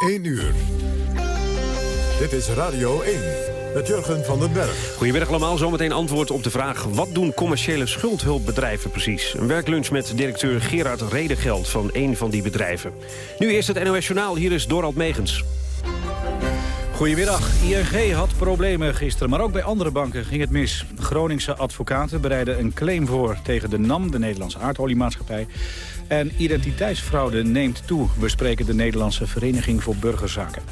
1 uur. Dit is Radio 1 met Jurgen van den Berg. Goedemiddag allemaal, zometeen antwoord op de vraag... wat doen commerciële schuldhulpbedrijven precies? Een werklunch met directeur Gerard Redegeld van een van die bedrijven. Nu eerst het NOS Journaal, hier is Dorald Megens. Goedemiddag. ING had problemen gisteren, maar ook bij andere banken ging het mis. Groningse advocaten bereiden een claim voor tegen de NAM, de Nederlandse aardoliemaatschappij. En identiteitsfraude neemt toe. We spreken de Nederlandse Vereniging voor Burgerzaken.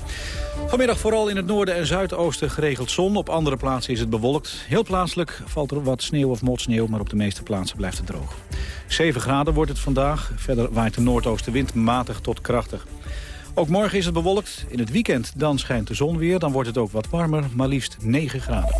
Vanmiddag vooral in het noorden en zuidoosten geregeld zon. Op andere plaatsen is het bewolkt. Heel plaatselijk valt er wat sneeuw of motsneeuw, maar op de meeste plaatsen blijft het droog. 7 graden wordt het vandaag. Verder waait de noordoostenwind matig tot krachtig. Ook morgen is het bewolkt. In het weekend dan schijnt de zon weer. Dan wordt het ook wat warmer, maar liefst 9 graden.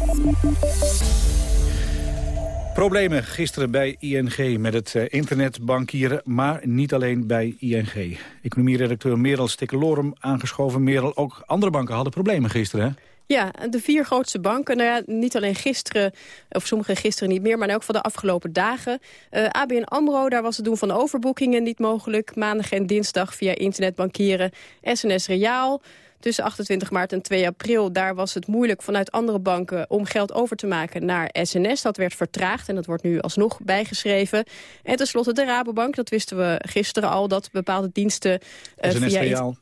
Problemen gisteren bij ING met het eh, internetbankieren, maar niet alleen bij ING. Economieredacteur Merel Stikkelorum aangeschoven. Merel, ook andere banken hadden problemen gisteren? Ja, de vier grootste banken, nou ja, niet alleen gisteren, of sommige gisteren niet meer, maar ook van de afgelopen dagen. Eh, ABN AMRO, daar was het doen van overboekingen niet mogelijk. Maandag en dinsdag via internetbankieren. SNS Reaal, tussen 28 maart en 2 april... daar was het moeilijk vanuit andere banken om geld over te maken naar SNS. Dat werd vertraagd en dat wordt nu alsnog bijgeschreven. En tenslotte de Rabobank, dat wisten we gisteren al... dat bepaalde diensten uh, SNS via... Reaal.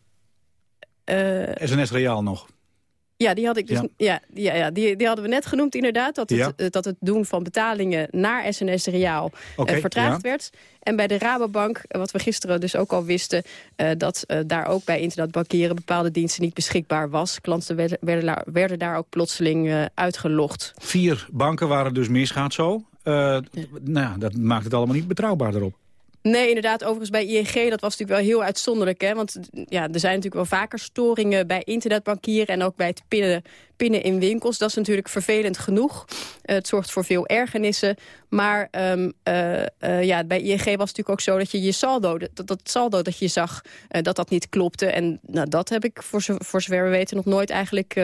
Uh, SNS Reaal nog. Ja, die, had ik dus, ja. ja, ja, die, die hadden we net genoemd inderdaad. Dat het, eh, dat het doen van betalingen naar SNS Reaal okay, vertraagd werd. En bij de Rabobank, wat we gisteren dus ook al wisten... Uh, dat uh, daar ook bij internetbankieren bepaalde diensten niet beschikbaar was. Klanten werden, werden, werden daar ook plotseling uitgelogd. Vier banken waren dus misgaat zo. Ja. Nou, dat maakt het allemaal niet betrouwbaar erop. Nee, inderdaad. Overigens bij ING, dat was natuurlijk wel heel uitzonderlijk. Hè? Want ja, er zijn natuurlijk wel vaker storingen bij internetbankieren... en ook bij het pinnen pinnen in winkels. Dat is natuurlijk vervelend genoeg. Uh, het zorgt voor veel ergernissen. Maar um, uh, uh, ja, bij ING was het natuurlijk ook zo dat je je saldo, dat, saldo dat je zag, dat dat niet klopte. En nou, dat heb ik voor, voor zover we weten nog nooit eigenlijk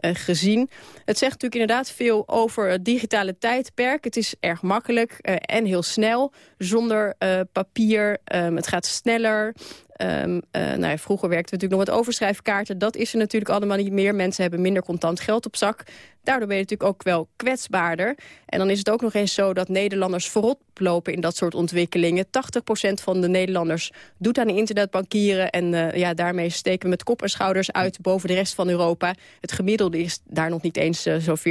gezien. Het zegt natuurlijk inderdaad veel over het digitale tijdperk. Het is erg makkelijk en heel snel, zonder papier. Um, het gaat sneller. Um, uh, nou ja, vroeger werkten we natuurlijk nog met overschrijfkaarten. Dat is er natuurlijk allemaal niet meer. Mensen hebben minder contant geld op zak. Daardoor ben je natuurlijk ook wel kwetsbaarder. En dan is het ook nog eens zo dat Nederlanders voorop lopen in dat soort ontwikkelingen. 80% van de Nederlanders doet aan internetbankieren. En uh, ja, daarmee steken we met kop en schouders uit boven de rest van Europa. Het gemiddelde is daar nog niet eens uh, zo'n 40%.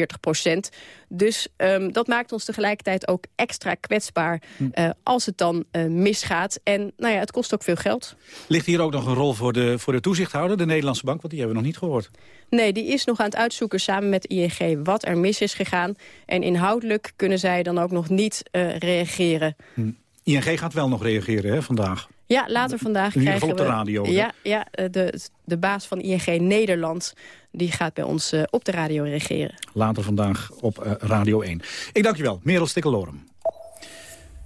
Dus um, dat maakt ons tegelijkertijd ook extra kwetsbaar uh, als het dan misgaat. En nou ja, het kost ook veel geld. Ligt hier ook nog een rol voor de, voor de toezichthouder, de Nederlandse bank? Want die hebben we nog niet gehoord. Nee, die is nog aan het uitzoeken samen met ING wat er mis is gegaan. En inhoudelijk kunnen zij dan ook nog niet uh, reageren. Hm. ING gaat wel nog reageren hè, vandaag? Ja, later vandaag in krijgen we... op de radio. Ja, ja eh, de, de baas van ING Nederland die gaat bij ons uh, op de radio reageren. Later vandaag op uh, Radio 1. Ik dank je wel, Merel Stikkelorum.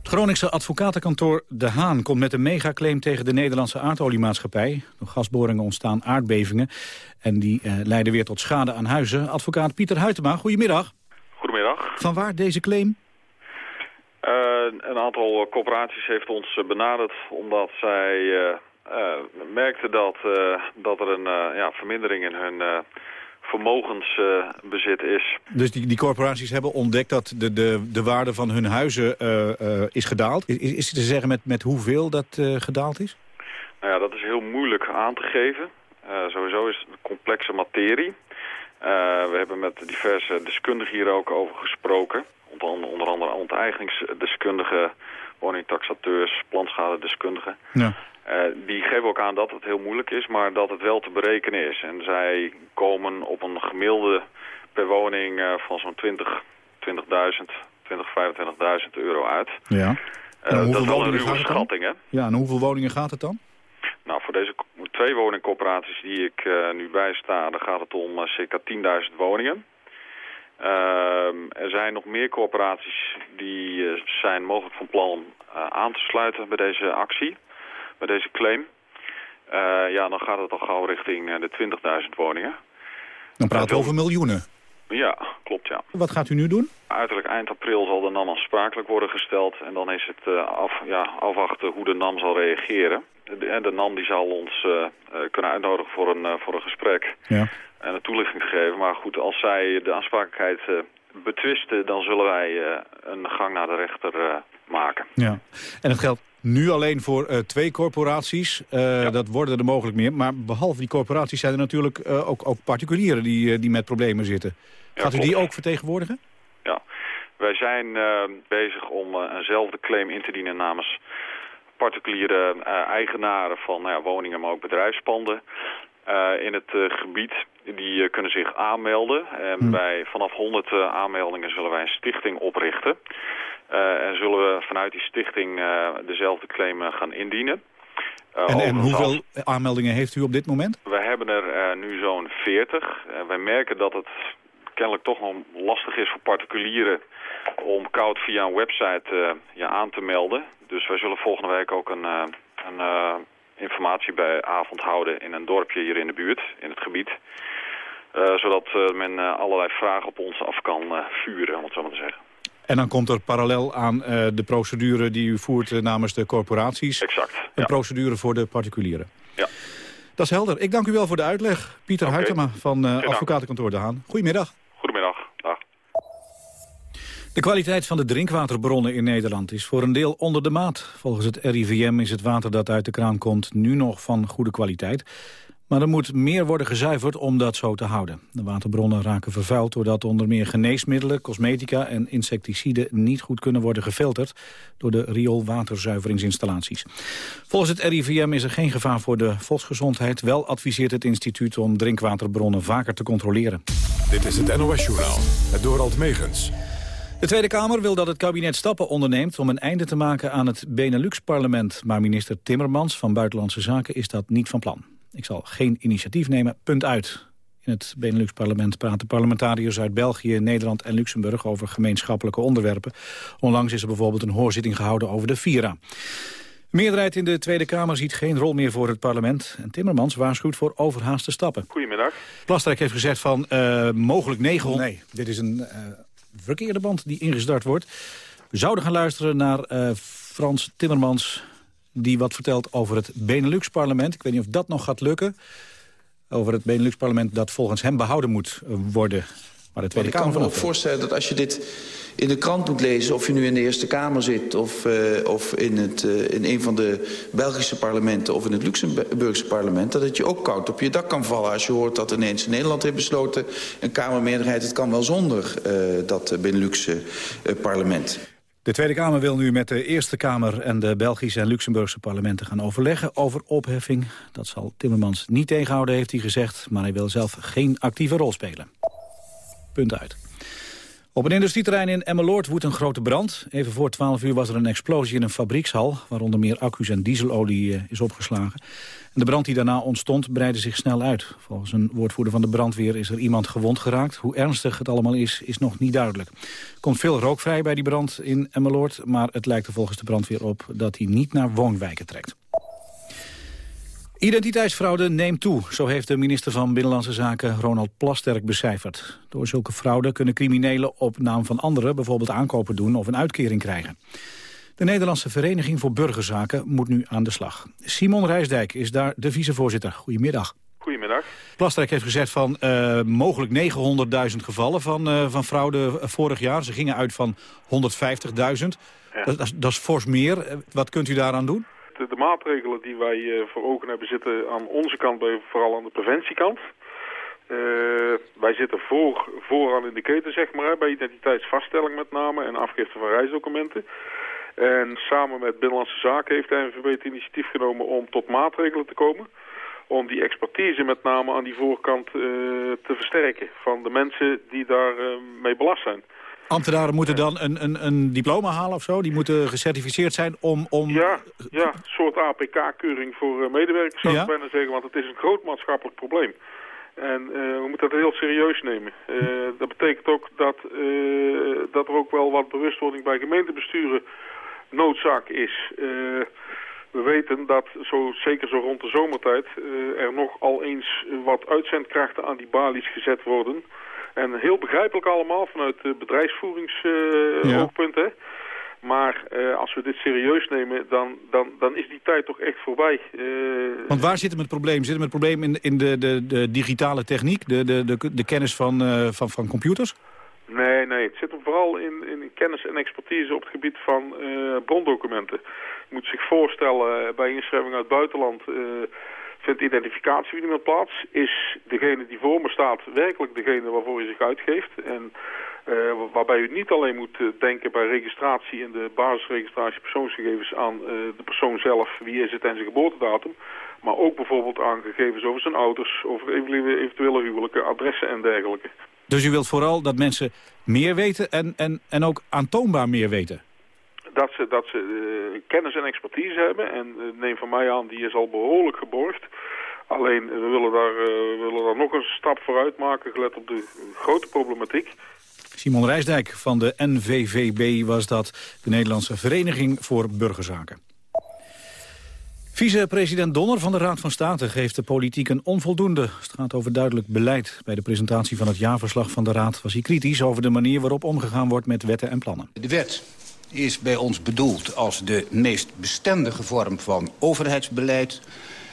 Het Groningse advocatenkantoor De Haan komt met een megaclaim tegen de Nederlandse aardoliemaatschappij. Door gasboringen ontstaan aardbevingen en die eh, leiden weer tot schade aan huizen. Advocaat Pieter Huytema, goedemiddag. Goedemiddag. Van waar deze claim? Uh, een aantal corporaties heeft ons benaderd omdat zij uh, merkten dat, dat er een ja, vermindering in hun vermogensbezit is. Dus die, die corporaties hebben ontdekt dat de, de, de waarde van hun huizen uh, uh, is gedaald. Is, is te zeggen met, met hoeveel dat uh, gedaald is? Nou ja, dat is heel moeilijk aan te geven. sowieso is het een complexe materie. we hebben met diverse deskundigen hier ook over gesproken. Onder, onder andere onteigeningsdeskundigen, woningtaxateurs, planschadedeskundigen. Ja. Uh, die geven ook aan dat het heel moeilijk is, maar dat het wel te berekenen is. En zij komen op een gemiddelde per woning uh, van zo'n 20, 20.000, 20, 25.000 euro uit. Ja. Uh, dat is wel een ruwe schatting, hè? Ja, en hoeveel woningen gaat het dan? Nou, voor deze twee woningcorporaties die ik nu bijsta, dan gaat het om circa 10.000 woningen. Ehm, er zijn nog meer corporaties die zijn mogelijk van plan aan te sluiten bij deze actie met deze claim. Uh, ja, dan gaat het al gauw richting uh, de 20.000 woningen. Dan praten we over miljoenen. Ja, klopt ja. Wat gaat u nu doen? Uiterlijk eind april zal de NAM aansprakelijk worden gesteld. En dan is het uh, af, ja, afwachten hoe de NAM zal reageren. de, de NAM die zal ons kunnen uitnodigen voor een, voor een gesprek. Ja. En een toelichting geven. Maar goed, als zij de aansprakelijkheid betwisten... dan zullen wij een gang naar de rechter maken. Ja. En het geldt nu alleen voor twee corporaties. Dat worden er mogelijk meer. Maar behalve die corporaties zijn er natuurlijk ook, ook particulieren die, die met problemen zitten. Gaat u die ook vertegenwoordigen? Ja, wij zijn bezig om eenzelfde claim in te dienen namens particuliere eigenaren van nou ja, woningen, maar ook bedrijfspanden. in het gebied, die kunnen zich aanmelden. En hm. bij vanaf 100 aanmeldingen zullen wij een stichting oprichten. En zullen we vanuit die stichting dezelfde claim gaan indienen. en, en hoeveel aanmeldingen heeft u op dit moment? We hebben er nu zo'n 40. wij merken dat het kennelijk toch nog lastig is voor particulieren om koud via een website ja, aan te melden. Dus wij zullen volgende week ook een, een informatieavond houden in een dorpje hier in de buurt, in het gebied. zodat men allerlei vragen op ons af kan vuren, om het zo maar te zeggen. En dan komt er parallel aan de procedure die u voert namens de corporaties... Exact, een procedure voor de particulieren. Ja. Dat is helder. Ik dank u wel voor de uitleg. Pieter okay. Huytema van advocatenkantoor De Haan. Goedemiddag. De kwaliteit van de drinkwaterbronnen in Nederland is voor een deel onder de maat. Volgens het RIVM is het water dat uit de kraan komt nu nog van goede kwaliteit. Maar er moet meer worden gezuiverd om dat zo te houden. De waterbronnen raken vervuild doordat onder meer geneesmiddelen, cosmetica en insecticiden niet goed kunnen worden gefilterd door de rioolwaterzuiveringsinstallaties. Volgens het RIVM is er geen gevaar voor de volksgezondheid. Wel adviseert het instituut om drinkwaterbronnen vaker te controleren. Dit is het NOS Journaal, het Dorald Megens. De Tweede Kamer wil dat het kabinet stappen onderneemt om een einde te maken aan het Benelux-parlement. Maar minister Timmermans van Buitenlandse Zaken is dat niet van plan. Ik zal geen initiatief nemen, punt uit. In het Benelux-parlement praten parlementariërs uit België, Nederland en Luxemburg over gemeenschappelijke onderwerpen. Onlangs is er bijvoorbeeld een hoorzitting gehouden over de Vira. meerderheid in de Tweede Kamer ziet geen rol meer voor het parlement. En Timmermans waarschuwt voor overhaaste stappen. Goedemiddag. Plasterk heeft gezegd van uh, mogelijk 900... Nee, dit is een... Uh, verkeerde band die ingestart wordt. We zouden gaan luisteren naar uh, Frans Timmermans... die wat vertelt over het Benelux-parlement. Ik weet niet of dat nog gaat lukken. Over het Benelux-parlement dat volgens hem behouden moet worden. Maar de Tweede Kamer Ik kan me ook voorstellen dat als je dit in de krant moet lezen... of je nu in de Eerste Kamer zit of, uh, of in, het, uh, in een van de Belgische parlementen... of in het Luxemburgse parlement... dat het je ook koud op je dak kan vallen als je hoort dat ineens Nederland heeft besloten... een Kamermeerderheid, het kan wel zonder uh, dat Benelux parlement. De Tweede Kamer wil nu met de Eerste Kamer en de Belgische en Luxemburgse parlementen gaan overleggen over opheffing. Dat zal Timmermans niet tegenhouden, heeft hij gezegd, maar hij wil zelf geen actieve rol spelen. Punt uit. Op een industrieterrein in Emmeloord woedt een grote brand. Even voor 12 uur was er een explosie in een fabriekshal... waaronder meer accu's en dieselolie eh, is opgeslagen. De brand die daarna ontstond breidde zich snel uit. Volgens een woordvoerder van de brandweer is er iemand gewond geraakt. Hoe ernstig het allemaal is, is nog niet duidelijk. Er komt veel rook vrij bij die brand in Emmeloord... maar het lijkt er volgens de brandweer op dat hij niet naar woonwijken trekt. Identiteitsfraude neemt toe, zo heeft de minister van Binnenlandse Zaken Ronald Plasterk becijferd. Door zulke fraude kunnen criminelen op naam van anderen bijvoorbeeld aankopen doen of een uitkering krijgen. De Nederlandse Vereniging voor Burgerzaken moet nu aan de slag. Simon Rijsdijk is daar de vicevoorzitter. Goedemiddag. Goedemiddag. Plasterk heeft gezegd van uh, mogelijk 900.000 gevallen van, uh, van fraude vorig jaar. Ze gingen uit van 150.000. Ja. Dat, dat, is fors meer. Wat kunt u daaraan doen? De, de maatregelen die wij uh, voor ogen hebben zitten aan onze kant, bij, vooral aan de preventiekant. Wij zitten voor, vooraan in de keten, zeg maar, bij identiteitsvaststelling met name en afgifte van reisdocumenten. En samen met Binnenlandse Zaken heeft de NVB het initiatief genomen om tot maatregelen te komen. Om die expertise met name aan die voorkant uh, te versterken van de mensen die daar uh, mee belast zijn. Ambtenaren moeten dan een, een, een diploma halen of zo? Die moeten gecertificeerd zijn om... om... Ja, ja, een soort APK-keuring voor uh, medewerkers zou ik bijna zeggen. Want het is een groot maatschappelijk probleem. En uh, we moeten dat heel serieus nemen. Uh, dat betekent ook dat, dat er ook wel wat bewustwording bij gemeentebesturen noodzaak is. we weten dat zo, zeker zo rond de zomertijd er nog al eens wat uitzendkrachten aan die balies gezet worden... En heel begrijpelijk allemaal vanuit bedrijfsvoeringsoogpunt. Uh, Maar uh, als we dit serieus nemen, dan, dan, dan is die tijd toch echt voorbij. Uh, Want waar zit hem het probleem? Zit hem het probleem in, in de, de, de digitale techniek, de, de, de, de kennis van, uh, van, van computers? Nee, nee. Het zit hem vooral in, in kennis en expertise op het gebied van brondocumenten. Je moet zich voorstellen, bij inschrijving uit het buitenland vindt identificatie niet meer plaats. Is degene die voor me staat werkelijk degene waarvoor je zich uitgeeft? En uh, waarbij u niet alleen moet uh, denken bij registratie in de basisregistratie persoonsgegevens aan uh, de persoon zelf, wie is het en zijn geboortedatum. Maar ook bijvoorbeeld aan gegevens over zijn ouders, over eventuele huwelijke, adressen en dergelijke. Dus u wilt vooral dat mensen meer weten en, en, en ook aantoonbaar meer weten? Dat ze, dat ze kennis en expertise hebben. En neem van mij aan, die is al behoorlijk geborgd. Alleen, we willen daar, we willen daar nog een stap vooruit maken, gelet op de grote problematiek. Simon Rijsdijk van de NVVB was dat, de Nederlandse Vereniging voor Burgerzaken. Vice-president Donner van de Raad van State geeft de politiek een onvoldoende. Het gaat over duidelijk beleid. Bij de presentatie van het jaarverslag van de Raad was hij kritisch over de manier waarop omgegaan wordt met wetten en plannen. De wet is bij ons bedoeld als de meest bestendige vorm van overheidsbeleid.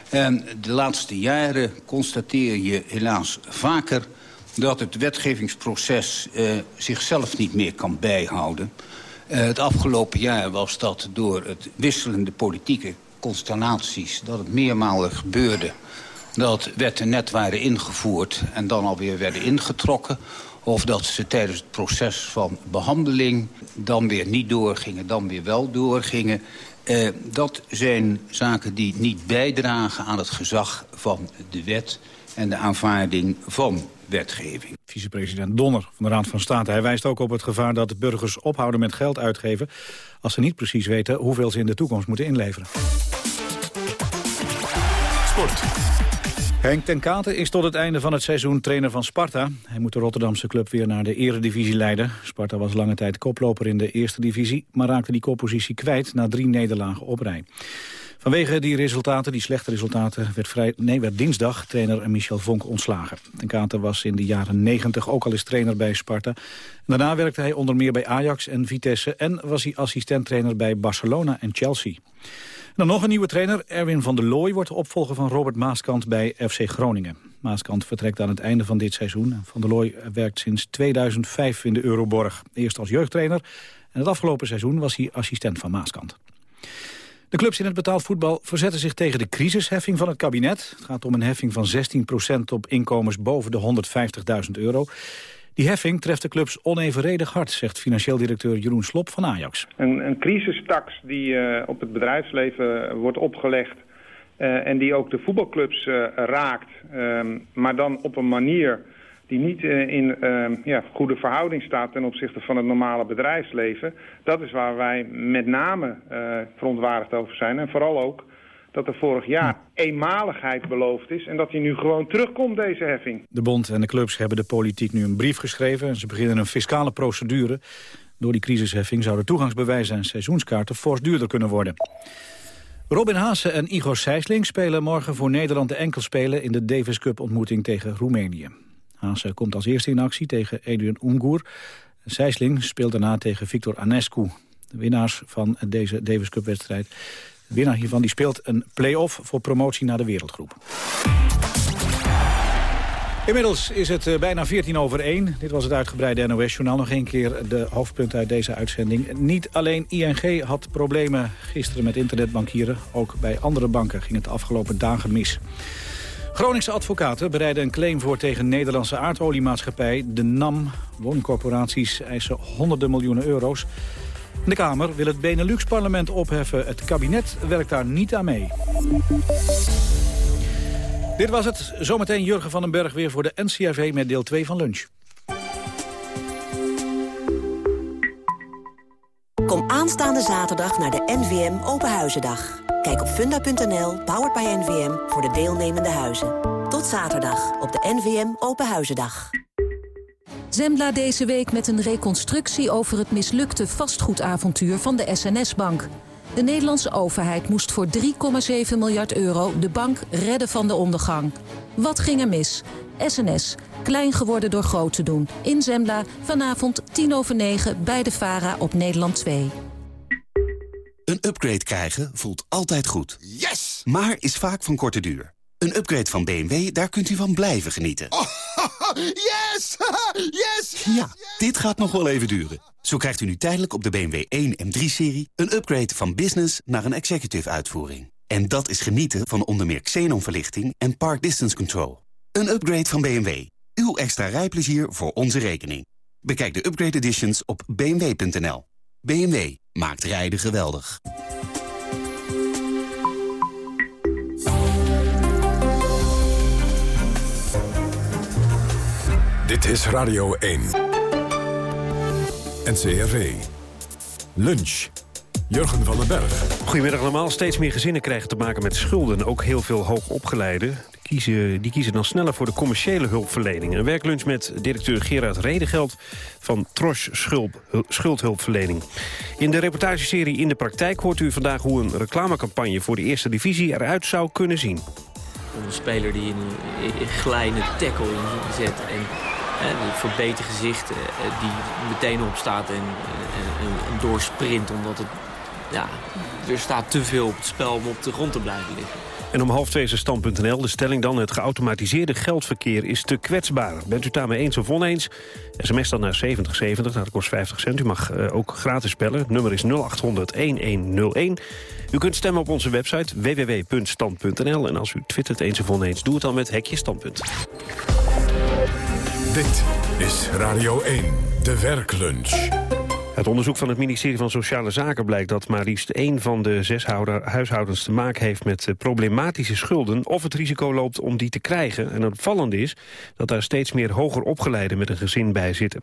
En de laatste jaren constateer je helaas vaker dat het wetgevingsproces uh, zichzelf niet meer kan bijhouden. Uh, het afgelopen jaar was dat door het wisselende politieke constellaties... dat het meermalen gebeurde dat wetten net waren ingevoerd... en dan alweer werden ingetrokken. Of dat ze tijdens het proces van behandeling dan weer niet doorgingen, dan weer wel doorgingen. Uh, dat zijn zaken die niet bijdragen aan het gezag van de wet en de aanvaarding van wetgeving. Vicepresident Donner van de Raad van State. Hij wijst ook op het gevaar dat burgers ophouden met geld uitgeven... als ze niet precies weten hoeveel ze in de toekomst moeten inleveren. Sport. Henk ten Katen is tot het einde van het seizoen trainer van Sparta. Hij moet de Rotterdamse club weer naar de eredivisie leiden. Sparta was lange tijd koploper in de eerste divisie... maar raakte die koppositie kwijt na drie nederlagen op rij. Vanwege die resultaten, die slechte resultaten, werd, vrij, nee, werd dinsdag trainer Michel Vonk ontslagen. Ten Kate was in de jaren 90 ook al eens trainer bij Sparta. daarna werkte hij onder meer bij Ajax en Vitesse en was hij assistenttrainer bij Barcelona en Chelsea. Dan nog een nieuwe trainer, Erwin van der Looy, wordt de opvolger van Robert Maaskant bij FC Groningen. Maaskant vertrekt aan het einde van dit seizoen. Van der Looy werkt sinds 2005 in de Euroborg. Eerst als jeugdtrainer en het afgelopen seizoen was hij assistent van Maaskant. De clubs in het betaald voetbal verzetten zich tegen de crisisheffing van het kabinet. Het gaat om een heffing van 16% op inkomens boven de 150.000 euro. Die heffing treft de clubs onevenredig hard, zegt financieel directeur Jeroen Slop van Ajax. Een, een crisistax die uh, op het bedrijfsleven wordt opgelegd... Uh, en die ook de voetbalclubs uh, raakt, ehm, maar dan op een manier die niet uh, in uh, ja, goede verhouding staat ten opzichte van het normale bedrijfsleven. Dat is waar wij met name uh, verontwaardigd over zijn. En vooral ook dat er vorig jaar eenmaligheid beloofd is... en dat die nu gewoon terugkomt, deze heffing. De bond en de clubs hebben de politiek nu een brief geschreven... en ze beginnen een fiscale procedure. Door die crisisheffing zouden toegangsbewijzen en seizoenskaarten... fors duurder kunnen worden. Robin Haase en Igor Sijsling spelen morgen voor Nederland de enkelspelen... in de Davis Cup ontmoeting tegen Roemenië. Haase komt als eerste in actie tegen Adrian Ungur. Sijsling speelt daarna tegen Victor Anescu. De winnaars van deze Davis Cup wedstrijd. De winnaar hiervan die speelt een play-off voor promotie naar de wereldgroep. Inmiddels is het eh, bijna 14 over 1. Dit was het uitgebreide NOS-journaal. Nog een keer de hoofdpunten uit deze uitzending. Niet alleen ING had problemen gisteren met internetbankieren. Ook bij andere banken ging het de afgelopen dagen mis. Groningse advocaten bereiden een claim voor tegen Nederlandse aardoliemaatschappij de NAM. Woningcorporaties eisen honderden miljoenen euro's. De Kamer wil het Benelux-parlement opheffen. Het kabinet werkt daar niet aan mee. Dit was het. Zometeen Jurgen van den Berg weer voor de NCRV met deel 2 van lunch. Kom aanstaande zaterdag naar de NVM Openhuizendag. Kijk op funda.nl, powered by NVM, voor de deelnemende huizen. Tot zaterdag op de NVM Openhuizendag. Zembla deze week met een reconstructie over het mislukte vastgoedavontuur van de SNS-bank. De Nederlandse overheid moest voor 3,7 miljard euro de bank redden van de ondergang. Wat ging er mis? SNS, klein geworden door groot te doen. In Zembla, vanavond 10 over 9 bij de VARA op Nederland 2. Een upgrade krijgen voelt altijd goed. Yes! Maar is vaak van korte duur. Een upgrade van BMW, daar kunt u van blijven genieten. Oh, yes! yes! Ja, dit gaat nog wel even duren. Zo krijgt u nu tijdelijk op de BMW 1 en 3-serie... een upgrade van business naar een executive uitvoering. En dat is genieten van onder meer xenonverlichting en park distance control. Een upgrade van BMW. Uw extra rijplezier voor onze rekening. Bekijk de upgrade editions op bmw.nl. BMW maakt rijden geweldig. Dit is Radio 1. NCRV. Lunch. Jurgen van den Berg. Goedemiddag allemaal. Steeds meer gezinnen krijgen te maken met schulden. Ook heel veel hoogopgeleiden. Kiezen, die kiezen dan sneller voor de commerciële hulpverlening. Een werklunch met directeur Gerard Redegeld van Trosch Schuldhulpverlening. In de reportageserie In de Praktijk hoort u vandaag hoe een reclamecampagne voor de eerste divisie eruit zou kunnen zien. Een speler die een, een glijdende tackle inzet en een verbeter gezicht eh, die meteen opstaat en doorsprint omdat het ja, er staat te veel op het spel om op de grond te blijven liggen. En om half twee is stand.nl. De stelling dan, het geautomatiseerde geldverkeer is te kwetsbaar. Bent u het daarmee eens of oneens? SMS dan naar 7070, nou, dat kost 50 cent. U mag uh, ook gratis bellen. Het nummer is 0800-1101. U kunt stemmen op onze website www.stand.nl. En als u twittert eens of oneens, doe het dan met hekje standpunt. Dit is Radio 1, de werklunch. Uit onderzoek van het ministerie van Sociale Zaken blijkt dat maar liefst één van de zes huishoudens te maken heeft met eh, problematische schulden of het risico loopt om die te krijgen. En het opvallende is dat daar steeds meer hoger opgeleiden met een gezin bij zitten.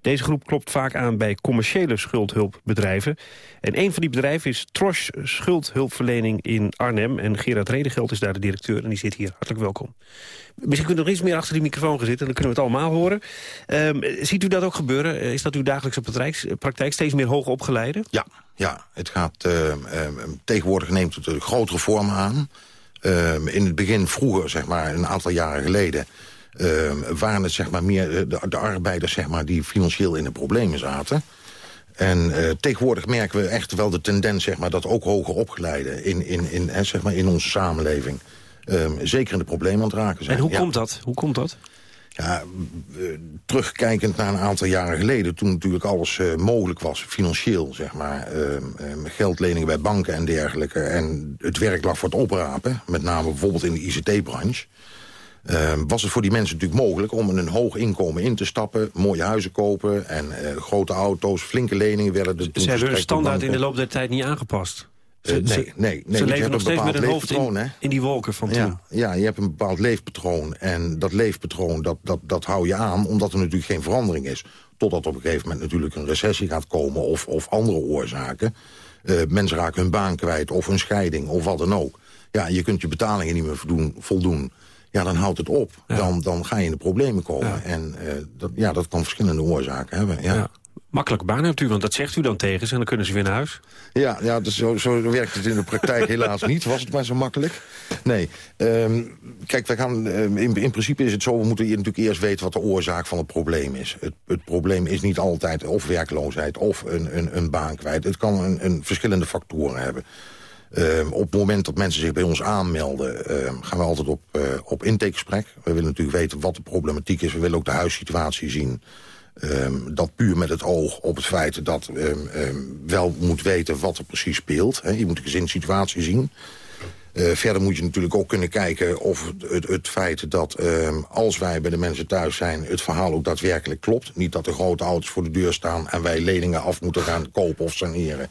Deze groep klopt vaak aan bij commerciële schuldhulpbedrijven. En een van die bedrijven is Trosch Schuldhulpverlening in Arnhem. En Gerard Redegeld is daar de directeur en die zit hier. Hartelijk welkom. Misschien kunt u nog iets meer achter die microfoon gaan zitten. Dan kunnen we het allemaal horen. Um, ziet u dat ook gebeuren? Is dat uw dagelijkse praktijk? Steeds meer hoog opgeleide? Ja, ja. Het gaat, uh, uh, tegenwoordig neemt het een grotere vorm aan. Uh, in het begin, vroeger, zeg maar, een aantal jaren geleden... waren het zeg maar, meer de, de, arbeiders zeg maar, die financieel in de problemen zaten. En tegenwoordig merken we echt wel de tendens zeg maar, dat ook hoger opgeleiden... in, in, in, zeg maar, in onze samenleving um, zeker in de problemen aan het raken zijn. En hoe komt dat? Hoe komt dat? Ja, terugkijkend naar een aantal jaren geleden... toen natuurlijk alles uh, mogelijk was, financieel, zeg maar. Uh, geldleningen bij banken en dergelijke. En het werk lag voor het oprapen. Met name bijvoorbeeld in de ICT-branche. Uh, was het voor die mensen natuurlijk mogelijk om een hoog inkomen in te stappen... mooie huizen kopen en grote auto's, flinke leningen werden... Er Ze hebben standaard in de loop der tijd niet aangepast? Ze, uh, nee, nee, nee. Ze leven nog steeds met een hoofd in, in, die wolken van toen. Ja, ja, je hebt een bepaald leefpatroon. En dat leefpatroon, dat, dat, dat hou je aan, omdat er natuurlijk geen verandering is. Totdat op een gegeven moment natuurlijk een recessie gaat komen... of, of andere oorzaken. Uh, mensen raken hun baan kwijt, of een scheiding, of wat dan ook. Ja, je kunt je betalingen niet meer voldoen. voldoen. Ja, dan houdt het op. Ja. Dan, dan ga je in de problemen komen. Ja. En uh, dat, ja, dat kan verschillende oorzaken hebben. Ja. Ja. Makkelijke baan hebt u, want dat zegt u dan tegen ze... en dan kunnen ze weer naar huis. Ja, ja dus zo, zo werkt het in de praktijk helaas niet. Was het maar zo makkelijk? Nee. Um, kijk, we gaan, um, in, in principe is het zo... we moeten hier natuurlijk eerst weten wat de oorzaak van het probleem is. Het, het probleem is niet altijd of werkloosheid of een, een, een baan kwijt. Het kan een, een verschillende factoren hebben. Um, op het moment dat mensen zich bij ons aanmelden... Um, gaan we altijd op, uh, op intakegesprek. We willen natuurlijk weten wat de problematiek is. We willen ook de huissituatie zien... Um, dat puur met het oog op het feit dat um, wel moet weten wat er precies speelt. Je moet de gezinssituatie zien. Uh, verder moet je natuurlijk ook kunnen kijken of het, het feit dat als wij bij de mensen thuis zijn... het verhaal ook daadwerkelijk klopt. Niet dat er grote auto's voor de deur staan en wij leningen af moeten gaan kopen of saneren.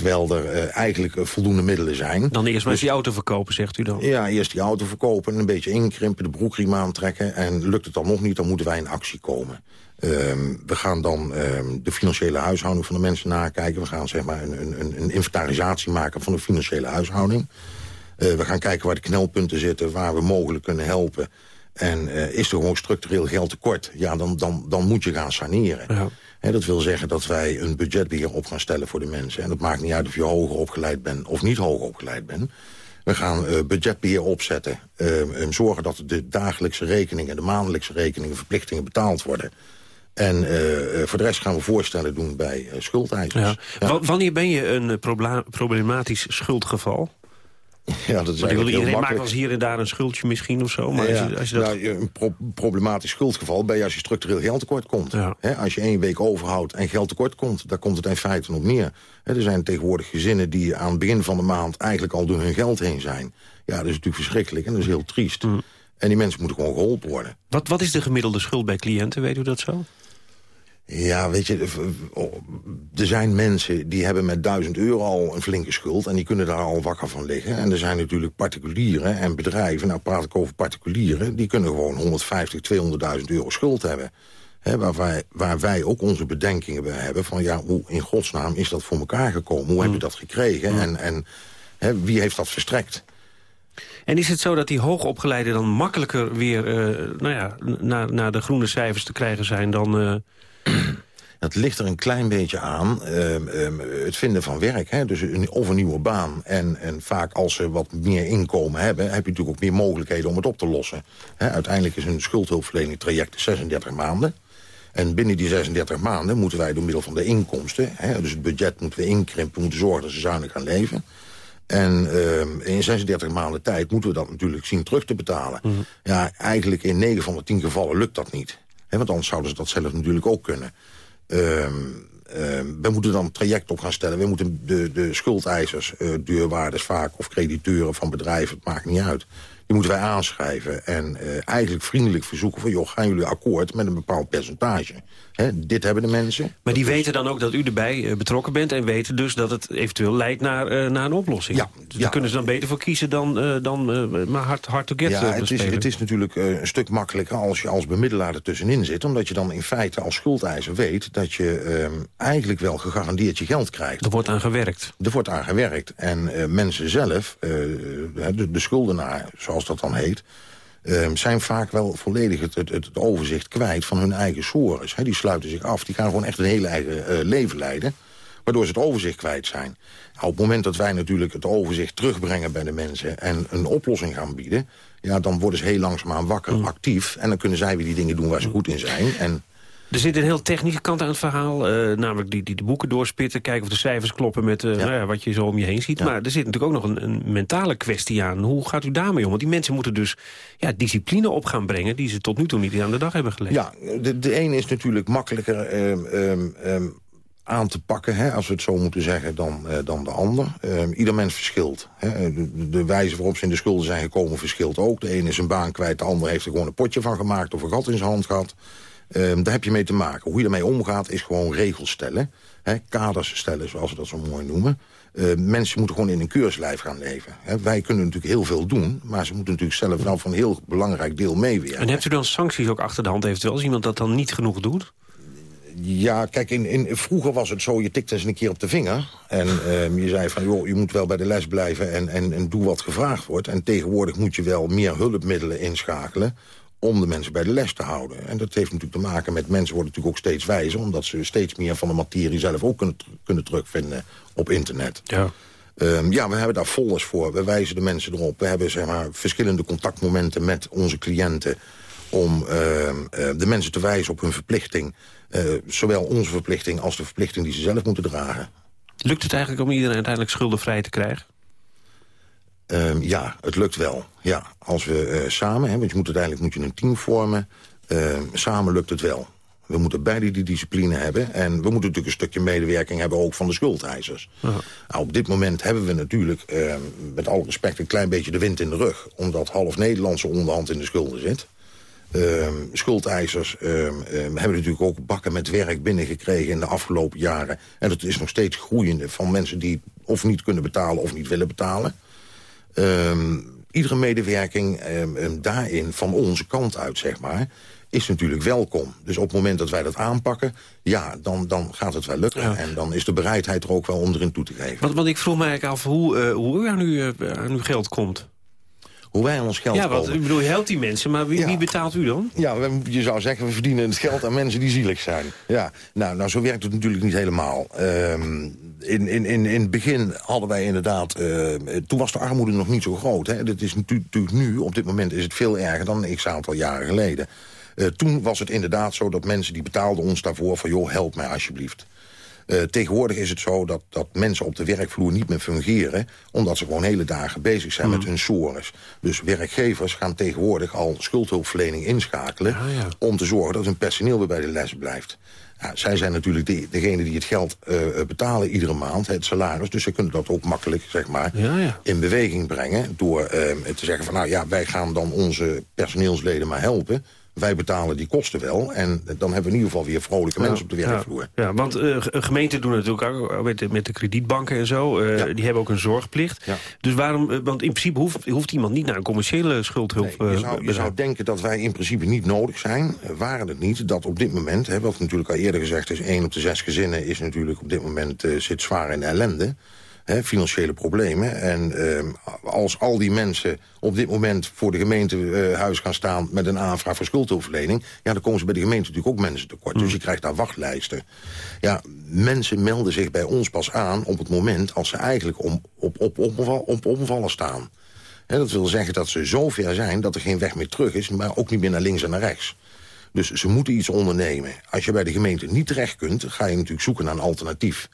Terwijl er uh, eigenlijk voldoende middelen zijn. Dan eerst maar dus, die auto verkopen, zegt u dan? Ja, eerst die auto verkopen, een beetje inkrimpen, de broekriem aantrekken. En lukt het dan nog niet, dan moeten wij in actie komen. Um, we gaan dan um, de financiële huishouding van de mensen nakijken. We gaan zeg maar een, een, een inventarisatie maken van de financiële huishouding. Uh, we gaan kijken waar de knelpunten zitten, waar we mogelijk kunnen helpen. En uh, is er gewoon structureel geld tekort, ja, dan, dan, dan moet je gaan saneren. Ja. He, dat wil zeggen dat wij een budgetbeheer op gaan stellen voor de mensen. En dat maakt niet uit of je hoger opgeleid bent of niet hoger opgeleid bent. We gaan uh, budgetbeheer opzetten. Uh, zorgen dat de dagelijkse rekeningen, de maandelijkse rekeningen, verplichtingen betaald worden. En uh, voor de rest gaan we voorstellen doen bij schuldeisers. Ja. Wanneer ben je een problematisch schuldgeval? Ja, dat is maar iedereen maakt wel eens hier en daar een schuldje misschien of zo. Maar ja, als je, als je dat... nou, een pro problematisch schuldgeval ben je als je structureel geldtekort komt. Ja. als je één week overhoudt en geldtekort komt, dan komt het in feite nog meer. er zijn tegenwoordig gezinnen die aan het begin van de maand eigenlijk al door hun geld heen zijn. Ja, dat is natuurlijk verschrikkelijk en dat is heel triest. Mm. En die mensen moeten gewoon geholpen worden. Wat, wat is de gemiddelde schuld bij cliënten, weet u dat zo? Ja, weet je, er zijn mensen die hebben met 1000 euro al een flinke schuld... en die kunnen daar al wakker van liggen. En er zijn natuurlijk particulieren en bedrijven, nou praat ik over particulieren... die kunnen gewoon 150, 200.000 euro schuld hebben. waar, wij, waar wij ook onze bedenkingen bij hebben van... ja, hoe in godsnaam is dat voor elkaar gekomen? Hoe heb je Mm. dat gekregen? En, en wie heeft dat verstrekt? En is het zo dat die hoogopgeleiden dan makkelijker weer uh, nou ja, naar, naar de groene cijfers te krijgen zijn dan... Uh... Dat ligt er een klein beetje aan. Um, um, het vinden van werk. Hè? Dus een, of een nieuwe baan. En, en vaak als ze wat meer inkomen hebben... heb je natuurlijk ook meer mogelijkheden om het op te lossen. Hè? Uiteindelijk is een schuldhulpverlening traject 36 maanden. En binnen die 36 maanden moeten wij door middel van de inkomsten... Hè? dus het budget moeten we inkrimpen, moeten zorgen dat ze zuinig gaan leven... En uh, in 36 maanden tijd moeten we dat natuurlijk zien terug te betalen. Mhm. Ja, eigenlijk in 9 van de 10 gevallen lukt dat niet. He, want anders zouden ze dat zelf natuurlijk ook kunnen. Uh, we moeten dan traject op gaan stellen. We moeten de, de schuldeisers, uh, deurwaarders vaak of crediteuren van bedrijven, het maakt niet uit. Die moeten wij aanschrijven en uh, eigenlijk vriendelijk verzoeken van... joh, gaan jullie akkoord met een bepaald percentage? He, dit hebben de mensen. Maar die weten dan ook dat u erbij uh, betrokken bent... en weten dus dat het eventueel leidt naar, uh, naar een oplossing. Ja, dus ja. daar kunnen ze dan beter voor kiezen dan, uh, dan maar hard, hard to get ja, het is, het is natuurlijk een stuk makkelijker als je als bemiddelaar er tussenin zit... omdat je dan in feite als schuldeiser weet... dat je um, eigenlijk wel gegarandeerd je geld krijgt. Er wordt aan gewerkt. Er wordt aan gewerkt. En mensen zelf, de, de schuldenaar, zoals dat dan heet... Uh, zijn vaak wel volledig het, het, het, overzicht kwijt van hun eigen sores. He, die sluiten zich af, die gaan gewoon echt een hele eigen uh, leven leiden... waardoor ze het overzicht kwijt zijn. Nou, op het moment dat wij natuurlijk het overzicht terugbrengen bij de mensen... en een oplossing gaan bieden... Ja, dan worden ze heel langzaamaan wakker, mm. actief... en dan kunnen zij weer die dingen doen waar ze goed in zijn... En, er zit een heel technische kant aan het verhaal. Uh, namelijk die, die de boeken doorspitten. Kijken of de cijfers kloppen met uh, ja. Nou ja, wat je zo om je heen ziet. Ja. Maar er zit natuurlijk ook nog een, een, mentale kwestie aan. Hoe gaat u daarmee om? Want die mensen moeten dus ja, discipline op gaan brengen... die ze tot nu toe niet aan de dag hebben gelegd. Ja, de, de een is natuurlijk makkelijker um, um, um, aan te pakken... Hè, als we het zo moeten zeggen, dan, uh, dan de ander. ieder mens verschilt. Hè. De, de, wijze waarop ze in de schulden zijn gekomen verschilt ook. De een is een baan kwijt, de ander heeft er gewoon een potje van gemaakt... of een gat in zijn hand gehad. Um, daar heb je mee te maken. Hoe je ermee omgaat is gewoon regels stellen. Hè, kaders stellen, zoals we dat zo mooi noemen. Uh, mensen moeten gewoon in een keurslijf gaan leven. Hè, wij kunnen natuurlijk heel veel doen... maar ze moeten natuurlijk zelf wel van een heel belangrijk deel meewerken. En hebt u dan sancties ook achter de hand eventueel... als iemand dat dan niet genoeg doet? Ja, kijk, in, in, vroeger was het zo, je tikte eens een keer op de vinger... en um, je zei van, joh, je moet wel bij de les blijven en, en, en doe wat gevraagd wordt. En tegenwoordig moet je wel meer hulpmiddelen inschakelen om de mensen bij de les te houden. En dat heeft natuurlijk te maken met mensen worden natuurlijk ook steeds wijzer... omdat ze steeds meer van de materie zelf ook kunnen, kunnen terugvinden op internet. Ja. Um, ja, we hebben daar folders voor. We wijzen de mensen erop. We hebben zeg maar, verschillende contactmomenten met onze cliënten... om uh, uh, de mensen te wijzen op hun verplichting. Uh, zowel onze verplichting als de verplichting die ze zelf moeten dragen. Lukt het eigenlijk om iedereen uiteindelijk schuldenvrij te krijgen? Um, ja, het lukt wel. Ja, als we uh, samen, hè, want je moet uiteindelijk moet je een team vormen... Uh, samen lukt het wel. We moeten beide die discipline hebben. En we moeten natuurlijk een stukje medewerking hebben ook van de schuldeisers. Nou, op dit moment hebben we natuurlijk, uh, met alle respect, een klein beetje de wind in de rug. Omdat half Nederlandse onderhand in de schulden zit. Uh, schuldeisers hebben natuurlijk ook bakken met werk binnengekregen in de afgelopen jaren. En dat is nog steeds groeiende van mensen die of niet kunnen betalen of niet willen betalen. Um, iedere medewerking um, um, daarin van onze kant uit, zeg maar, is natuurlijk welkom. Dus op het moment dat wij dat aanpakken, ja, dan, dan gaat het wel lukken. Ja. En dan is de bereidheid er ook wel om erin toe te geven. Want, want ik vroeg me eigenlijk af hoe, uh, hoe u aan, u, uh, aan uw geld komt. Hoe wij aan ons geld ja, want, komen. ik bedoel, je helpt die mensen, maar wie, ja. wie betaalt u dan? Ja, we, je zou zeggen, we verdienen het geld aan mensen die zielig zijn. Ja, nou, nou zo werkt het natuurlijk niet helemaal. Um, in, in, in, in het begin hadden wij inderdaad... Uh, toen was de armoede nog niet zo groot. Hè. Dat is natuurlijk nu, op dit moment is het veel erger dan een x-aantal jaren geleden. Uh, toen was het inderdaad zo dat mensen die betaalden ons daarvoor... van joh, help mij alsjeblieft. Uh, tegenwoordig is het zo dat, dat mensen op de werkvloer niet meer fungeren... omdat ze gewoon hele dagen bezig zijn met hun sores. Dus werkgevers gaan tegenwoordig al schuldhulpverlening inschakelen... Ah, ja. om te zorgen dat hun personeel weer bij de les blijft. Ja, zij zijn natuurlijk de, degene die het geld uh, betalen iedere maand, het salaris. Dus ze kunnen dat ook makkelijk zeg maar, Ja, ja. in beweging brengen... door uh, te zeggen van nou ja, wij gaan dan onze personeelsleden maar helpen... Wij betalen die kosten wel. En dan hebben we in ieder geval weer vrolijke mensen op de werkvloer. Ja, ja want uh, gemeenten doen natuurlijk ook met de, met de kredietbanken en zo. Uh, ja. Die hebben ook een zorgplicht. Ja. Dus waarom, want in principe hoeft, hoeft iemand niet naar een commerciële schuldhulp... Nee, je, zou, je zou denken dat wij in principe niet nodig zijn. waren het niet dat op dit moment, hè, wat natuurlijk al eerder gezegd is... één op de zes gezinnen is natuurlijk op dit moment uh, zit zwaar in ellende... He, financiële problemen. En uh, als al die mensen op dit moment voor de gemeentehuis uh, gaan staan... met een aanvraag voor schuldhulpverlening... ja, dan komen ze bij de gemeente natuurlijk ook mensen tekort. Mm. Dus je krijgt daar wachtlijsten. Ja, mensen melden zich bij ons pas aan op het moment... als ze eigenlijk om, op, op, op, op, omvallen staan. He, dat wil zeggen dat ze zo ver zijn dat er geen weg meer terug is... maar ook niet meer naar links en naar rechts. Dus ze moeten iets ondernemen. Als je bij de gemeente niet terecht kunt... ga je natuurlijk zoeken naar een alternatief.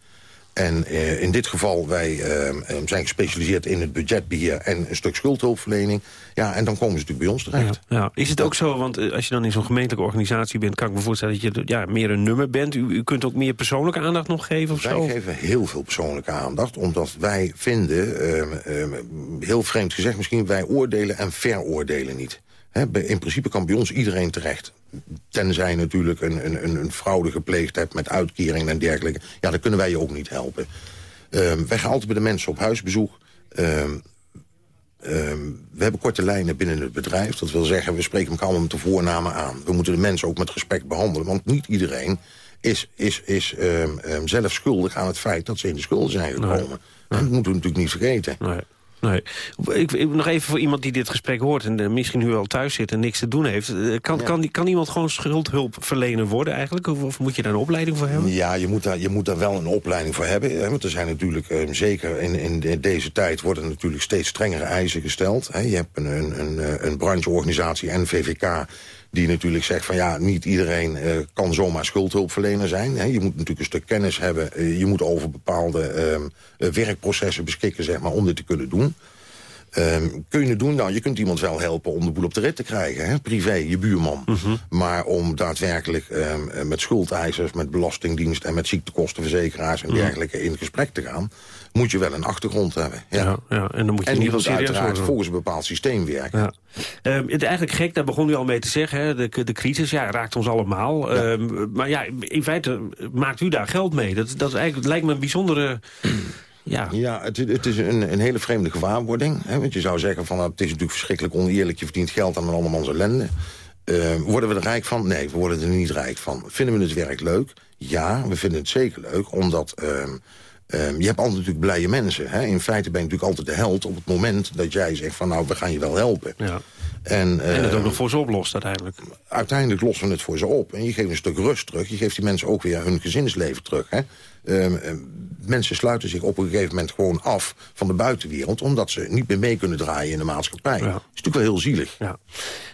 En uh, in dit geval, wij uh, zijn gespecialiseerd in het budgetbeheer... en een stuk schuldhulpverlening. Ja, en dan komen ze natuurlijk bij ons terecht. Ja, ja. Is het ook zo, want uh, als je dan in zo'n gemeentelijke organisatie bent... kan ik me voorstellen dat je ja, meer een nummer bent. U, u kunt ook meer persoonlijke aandacht nog geven of wij zo? Wij geven heel veel persoonlijke aandacht. Omdat wij vinden, heel vreemd gezegd misschien... wij oordelen en veroordelen niet. In principe kan bij ons iedereen terecht. Tenzij je natuurlijk een, een, een fraude gepleegd hebt met uitkeringen en dergelijke. Ja, dan kunnen wij je ook niet helpen. Um, wij gaan altijd bij de mensen op huisbezoek. Um, um, we hebben korte lijnen binnen het bedrijf. Dat wil zeggen, we spreken elkaar allemaal met de voornamen aan. We moeten de mensen ook met respect behandelen. Want niet iedereen is, is, is zelf schuldig aan het feit dat ze in de schulden zijn gekomen. Nee. En dat moeten we natuurlijk niet vergeten. Nee. Nee. Ik, ik, nog even voor iemand die dit gesprek hoort... en uh, misschien nu al thuis zit en niks te doen heeft... Uh, kan, ja. kan, kan iemand gewoon schuldhulp verlenen worden eigenlijk? Of, of, moet je daar een opleiding voor hebben? Ja, je moet daar, je moet daar wel een opleiding voor hebben. Hè? Want er zijn natuurlijk, uh, zeker in, in deze tijd... worden natuurlijk steeds strengere eisen gesteld. Hè? Je hebt een, een, een, een brancheorganisatie en VVK die natuurlijk zegt van ja, niet iedereen uh, kan zomaar schuldhulpverlener zijn. Hè. Je moet natuurlijk een stuk kennis hebben. Uh, je moet over bepaalde uh, werkprocessen beschikken zeg maar, om dit te kunnen doen. Um, kun je het doen? Nou, je kunt iemand wel helpen om de boel op de rit te krijgen. Hè? Privé, je buurman. -hmm. Maar om daadwerkelijk um, met schuldeisers, met belastingdienst... en met ziektekostenverzekeraars en dergelijke in gesprek te gaan... moet je wel een achtergrond hebben. Ja, ja, ja. en dan moet je en in die ieder geval moet serieus uiteraard worden. volgens een bepaald systeem werken. Ja. Um, het is eigenlijk gek, daar begon u al mee te zeggen. Hè? De, de crisis ja, raakt ons allemaal. Ja. Um, maar ja, in feite maakt u daar geld mee. Dat, dat is eigenlijk, het lijkt me een bijzondere... Ja, ja het, het is een, een, hele vreemde gewaarwording. Hè? Want je zou zeggen, van, nou, het is natuurlijk verschrikkelijk oneerlijk... je verdient geld aan andermans ellende. Uh, worden we er rijk van? Nee, we worden er niet rijk van. Vinden we het werk leuk? Ja, we vinden het zeker leuk, omdat... Uh, uh, je hebt altijd natuurlijk blije mensen. Hè? In feite ben je natuurlijk altijd de held op het moment dat jij zegt van... nou, we gaan je wel helpen. Ja. En, en het ook nog voor ze oplost uiteindelijk. Uiteindelijk lossen we het voor ze op. En je geeft een stuk rust terug. Je geeft die mensen ook weer hun gezinsleven terug. Hè? Uh, mensen sluiten zich op een gegeven moment gewoon af van de buitenwereld... omdat ze niet meer mee kunnen draaien in de maatschappij. Ja. Dat is natuurlijk wel heel zielig. Ja.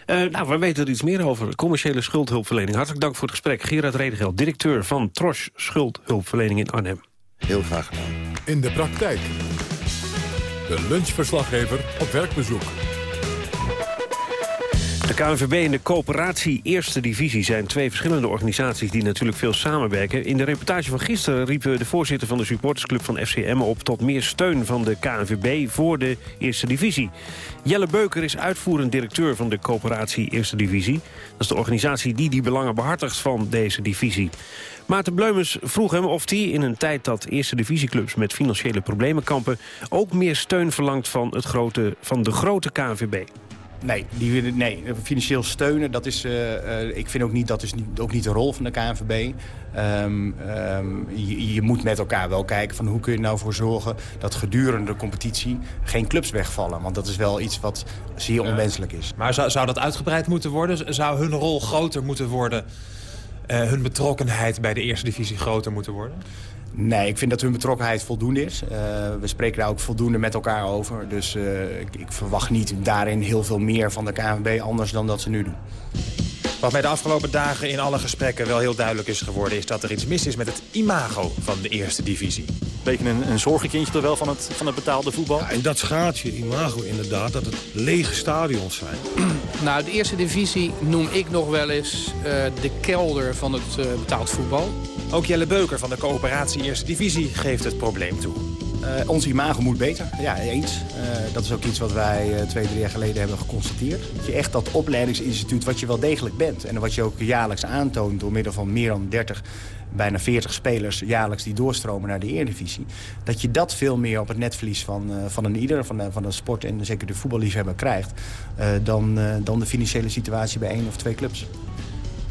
Uh, nou, we weten er iets meer over. Commerciële schuldhulpverlening. Hartelijk dank voor het gesprek. Gerard Redegeld, directeur van Trosch Schuldhulpverlening in Arnhem. Heel graag gedaan. In de praktijk. De lunchverslaggever op werkbezoek. De KNVB en de coöperatie Eerste Divisie zijn twee verschillende organisaties die natuurlijk veel samenwerken. In de reportage van gisteren riep de voorzitter van de supportersclub van FCM op tot meer steun van de KNVB voor de Eerste Divisie. Jelle Beuker is uitvoerend directeur van de coöperatie Eerste Divisie. Dat is de organisatie die die belangen behartigt van deze divisie. Maarten Bleumens vroeg hem of hij in een tijd dat eerste divisieclubs met financiële problemen kampen... ook meer steun verlangt van, het grote, van de grote KNVB. Nee, die, nee, financieel steunen, dat is, uh, uh, ik vind ook niet, dat is niet, ook niet de rol van de KNVB. Um, um, je, je, moet met elkaar wel kijken van hoe kun je er nou voor zorgen... dat gedurende de competitie geen clubs wegvallen. Want dat is wel iets wat zeer onwenselijk is. Maar zou, zou dat uitgebreid moeten worden? Zou hun rol groter moeten worden? Uh, hun betrokkenheid bij de eerste divisie groter moeten worden? Nee, ik vind dat hun betrokkenheid voldoende is. Uh, we spreken daar ook voldoende met elkaar over. Dus uh, ik, ik, verwacht niet daarin heel veel meer van de KNVB anders dan dat ze nu doen. Wat mij de afgelopen dagen in alle gesprekken wel heel duidelijk is geworden... is dat er iets mis is met het imago van de eerste divisie. Beetje een, een zorgenkindje er wel van het, van het betaalde voetbal? Ja, en dat schaadt je imago inderdaad, dat het lege stadions zijn. Nou, de eerste divisie noem ik nog wel eens uh, de kelder van het uh, betaald voetbal. Ook Jelle Beuker van de coöperatie Eerste Divisie geeft het probleem toe. Uh, ons imago moet beter, ja, eens. Uh, dat is ook iets wat wij uh, twee, drie jaar geleden hebben geconstateerd. Dat je echt dat opleidingsinstituut wat je wel degelijk bent... en wat je ook jaarlijks aantoont door middel van meer dan 30, bijna 40 spelers... jaarlijks die doorstromen naar de Eredivisie... dat je dat veel meer op het netvlies van, van een ieder, van de, van de sport... en zeker de voetballiefhebber krijgt... dan, dan de financiële situatie bij één of twee clubs.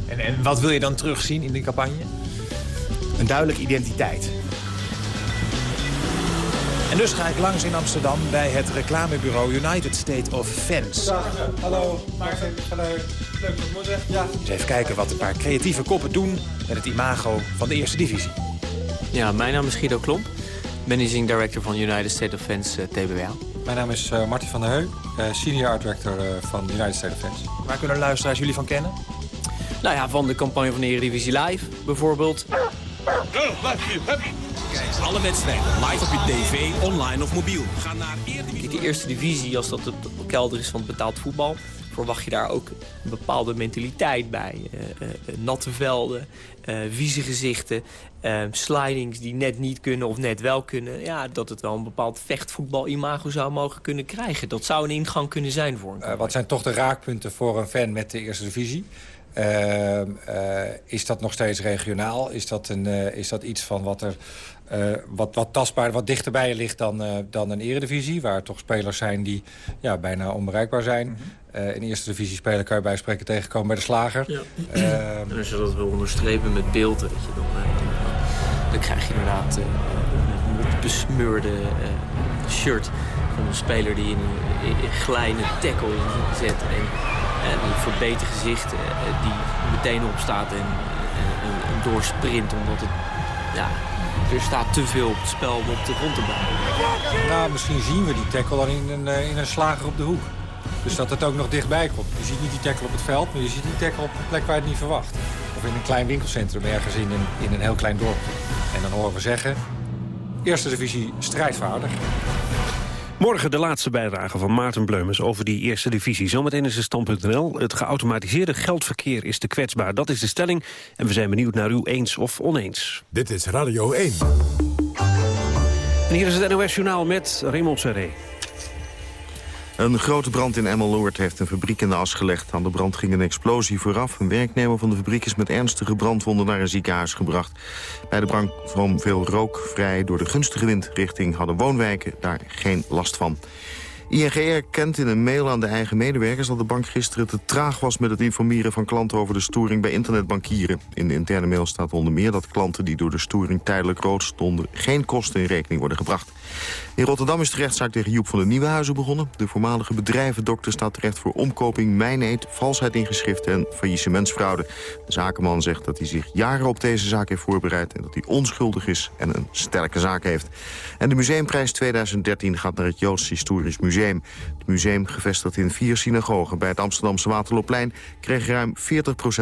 En, en wat wil je dan terugzien in die campagne? Een duidelijke identiteit. En dus ga ik langs in Amsterdam bij het reclamebureau United State of Fans. Hallo, Maarten, leuk te ontmoeten. Ja. Dus even kijken wat een paar creatieve koppen doen met het imago van de eerste divisie. Ja, mijn naam is Guido Klomp. Managing Director van United State of Fans uh, TBWA. Mijn naam is uh, Martin van der Heu, uh, Senior Art Director van United State of Fans. Waar kunnen luisteraars jullie van kennen? Nou ja, van de campagne van de Eredivisie Live bijvoorbeeld. Kijk, alle wedstrijden live op je tv, online of mobiel. Ga naar Eredivisie. De eerste divisie, als dat de kelder is van het betaald voetbal... verwacht je daar ook een bepaalde mentaliteit bij. Uh, uh, natte velden, uh, vieze gezichten, slidings die net niet kunnen of net wel kunnen. Ja, dat het wel een bepaald vechtvoetbal-imago zou mogen kunnen krijgen. Dat zou een ingang kunnen zijn voor een Wat zijn toch de raakpunten voor een fan met de eerste divisie? Uh, uh, is dat nog steeds regionaal? Is dat, een, uh, is dat iets van wat er wat, wat tastbaar, wat dichterbij je ligt dan, dan een eredivisie... waar toch spelers zijn die ja, bijna onbereikbaar zijn. Mm -hmm. in eerste divisie spelen kan je bij spreken tegenkomen bij de slager. Ja. Ehm, en als je dat wil onderstrepen met beelden... Weet je, dan, dan, krijg je inderdaad een besmeurde shirt... van een speler die in een, een glijende tackle zet... En, en die voor beter gezicht uh, die meteen opstaat en, en, en doorsprint. Omdat het, ja, er staat te veel spel op de grond te blijven. Nou, misschien zien we die tackle dan in een, in een slager op de hoek. Dus dat het ook nog dichtbij komt. Je ziet niet die tackle op het veld, maar je ziet die tackle op een plek waar je het niet verwacht. Of in een klein winkelcentrum ergens in een, in een heel klein dorp. En dan horen we zeggen, eerste divisie strijdvaardig. Morgen de laatste bijdrage van Maarten Bleumers over die eerste divisie. Zometeen is het stand.nl. Het geautomatiseerde geldverkeer is te kwetsbaar. Dat is de stelling. En we zijn benieuwd naar u eens of oneens. Dit is Radio 1. En hier is het NOS Journaal met Raymond Serré. Een grote brand in Emmeloord heeft een fabriek in de as gelegd. Aan de brand ging een explosie vooraf. Een werknemer van de fabriek is met ernstige brandwonden naar een ziekenhuis gebracht. Bij de brand kwam veel rook vrij door de gunstige wind richting hadden woonwijken daar geen last van. ING erkent in een mail aan de eigen medewerkers dat de bank gisteren te traag was met het informeren van klanten over de storing bij internetbankieren. In de interne mail staat onder meer dat klanten die door de storing tijdelijk rood stonden geen kosten in rekening worden gebracht. In Rotterdam is de rechtszaak tegen Joep van de Nieuwenhuizen begonnen. De voormalige bedrijvendokter staat terecht voor omkoping, mijneed, valsheid in geschriften en faillissementsfraude. De zakenman zegt dat hij zich jaren op deze zaak heeft voorbereid en dat hij onschuldig is en een sterke zaak heeft. En de museumprijs 2013 gaat naar het Joods Historisch Museum. Het museum, gevestigd in vier synagogen bij het Amsterdamse Waterloopplein... kreeg ruim 40%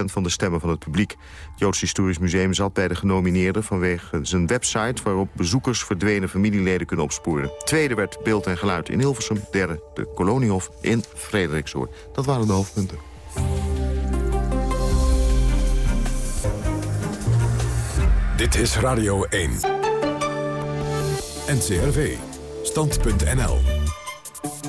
van de stemmen van het publiek. Het Joods Historisch Museum zat bij de genomineerden vanwege zijn website... waarop bezoekers verdwenen familieleden kunnen opsporen. Tweede werd Beeld en Geluid in Hilversum. Derde de Koloniehof in Frederiksoord. Dat waren de hoofdpunten. Dit is Radio 1. NCRV. Stand.nl.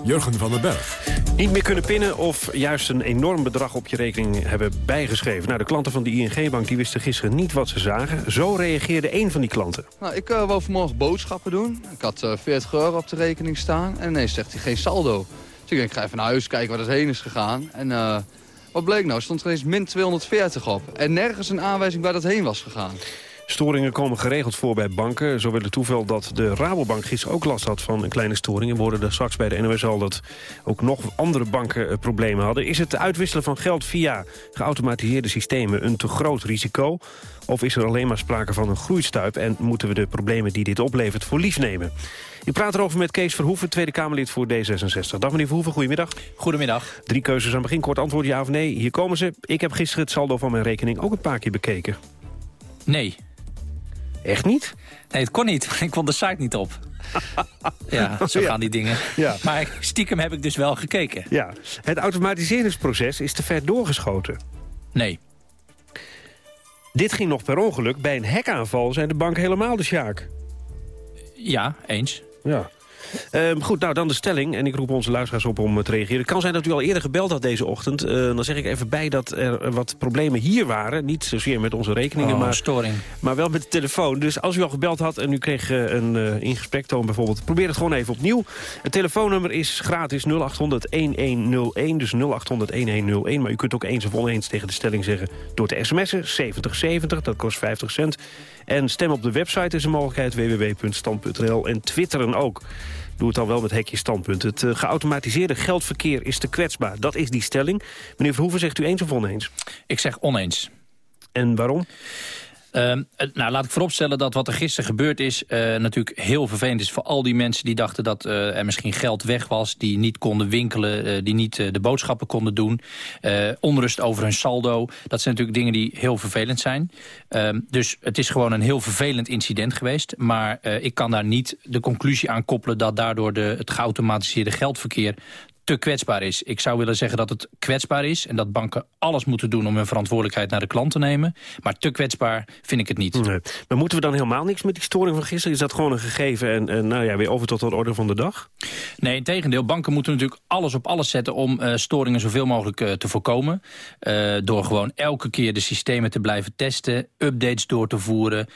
Jurgen van den Berg. Niet meer kunnen pinnen of juist een enorm bedrag op je rekening hebben bijgeschreven. Nou, de klanten van de ING-bank die wisten gisteren niet wat ze zagen. Zo reageerde een van die klanten. Nou, ik uh, wou vanmorgen boodschappen doen. Ik had uh, 40 euro op de rekening staan. En ineens zegt hij geen saldo. Dus ik denk, ik ga even naar huis kijken waar het heen is gegaan. En uh, wat bleek nou? Stond er eens min 240 op. En nergens een aanwijzing waar dat heen was gegaan. Storingen komen geregeld voor bij banken. Zo wil het toeval dat de Rabobank gisteren ook last had van een kleine storing. En we hoorden er straks bij de NOS al dat ook nog andere banken eh, problemen hadden. Is het uitwisselen van geld via geautomatiseerde systemen een te groot risico? Of is er alleen maar sprake van een groeistuip... en moeten we de problemen die dit oplevert voor lief nemen? Ik praat erover met Kees Verhoeven, Tweede Kamerlid voor D66. Dag meneer Verhoeven, goedemiddag. Goedemiddag. Drie keuzes aan het begin, kort antwoord ja of nee. Hier komen ze. Ik heb gisteren het saldo van mijn rekening ook een paar keer bekeken. Nee. Echt niet? Nee, het kon niet. Ik kon de site niet op. ja, zo gaan die dingen. Ja. Maar stiekem heb ik dus wel gekeken. Ja. Het automatiseringsproces is te ver doorgeschoten. Nee. Dit ging nog per ongeluk. Bij een hackaanval zijn de banken helemaal de sjaak. Ja, eens. Ja. Ehm, goed, nou dan de stelling. En ik roep onze luisteraars op om te reageren. Het kan zijn dat u al eerder gebeld had deze ochtend. Uh, dan zeg ik even bij dat er wat problemen hier waren. Niet zozeer met onze rekeningen, oh, maar, storing. maar wel met de telefoon. Dus als u al gebeld had en u kreeg uh, een uh, ingesprektoon bijvoorbeeld... probeer het gewoon even opnieuw. Het telefoonnummer is gratis 0800-1101. Dus 0800-1101. Maar u kunt ook eens of oneens tegen de stelling zeggen... door te sms'en, 7070, dat kost 50 cent. En stem op de website is een mogelijkheid, www.stand.nl. En twitteren ook. Doe het dan wel met hekje standpunt. Het uh, geautomatiseerde geldverkeer is te kwetsbaar. Dat is die stelling. Meneer Verhoeven, zegt u eens of oneens? Ik zeg oneens. En waarom? Uh, nou, laat ik vooropstellen dat wat er gisteren gebeurd is... Uh, natuurlijk heel vervelend is voor al die mensen die dachten dat uh, er misschien geld weg was... die niet konden winkelen, die niet de boodschappen konden doen. onrust over hun saldo. Dat zijn natuurlijk dingen die heel vervelend zijn. Ehm, dus het is gewoon een heel vervelend incident geweest. Maar ik kan daar niet de conclusie aan koppelen... dat daardoor de, het geautomatiseerde geldverkeer te kwetsbaar is. Ik zou willen zeggen dat het kwetsbaar is... en dat banken alles moeten doen om hun verantwoordelijkheid naar de klant te nemen. Maar te kwetsbaar vind ik het niet. Nee. Maar moeten we dan helemaal niks met die storing van gisteren? Is dat gewoon een gegeven en, en nou ja, weer over tot de orde van de dag? Nee, in tegendeel. Banken moeten natuurlijk alles op alles zetten... om uh, storingen zoveel mogelijk uh, te voorkomen. Uh, door gewoon elke keer de systemen te blijven testen... updates door te voeren,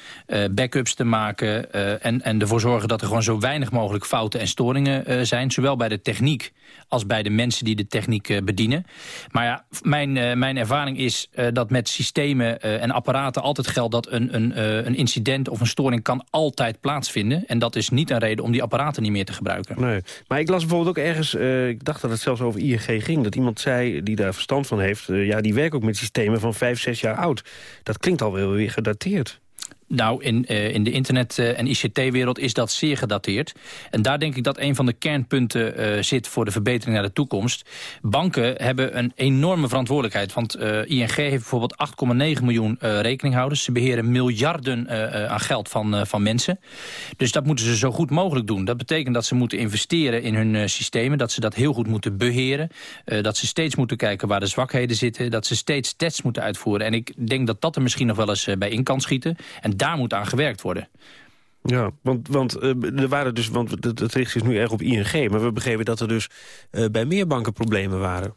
backups te maken... en, en ervoor zorgen dat er gewoon zo weinig mogelijk fouten en storingen zijn. Zowel bij de techniek als bij de mensen die de techniek uh, bedienen. Maar ja, mijn, uh, mijn ervaring is uh, dat met systemen en apparaten altijd geldt... dat een, een, een incident of een storing kan altijd plaatsvinden. En dat is niet een reden om die apparaten niet meer te gebruiken. Nee. Maar ik las bijvoorbeeld ook ergens, ik dacht dat het zelfs over ING ging... dat iemand zei, die daar verstand van heeft... ja, die werken ook met systemen van vijf, zes jaar oud. Dat klinkt alweer weer gedateerd. Nou, in, uh, in de internet- uh, en ICT-wereld is dat zeer gedateerd. En daar denk ik dat een van de kernpunten uh, zit voor de verbetering naar de toekomst. Banken hebben een enorme verantwoordelijkheid. Want ING heeft bijvoorbeeld 8,9 miljoen rekeninghouders. Ze beheren miljarden aan geld van, van mensen. Dus dat moeten ze zo goed mogelijk doen. Dat betekent dat ze moeten investeren in hun systemen. Dat ze dat heel goed moeten beheren. dat ze steeds moeten kijken waar de zwakheden zitten. Dat ze steeds tests moeten uitvoeren. En ik denk dat dat er misschien nog wel eens bij in kan schieten. En daar moet aan gewerkt worden. Ja, want, want uh, er waren dus, want het, het richt is nu erg op ING... maar we begrepen dat er dus uh, bij meer banken problemen waren.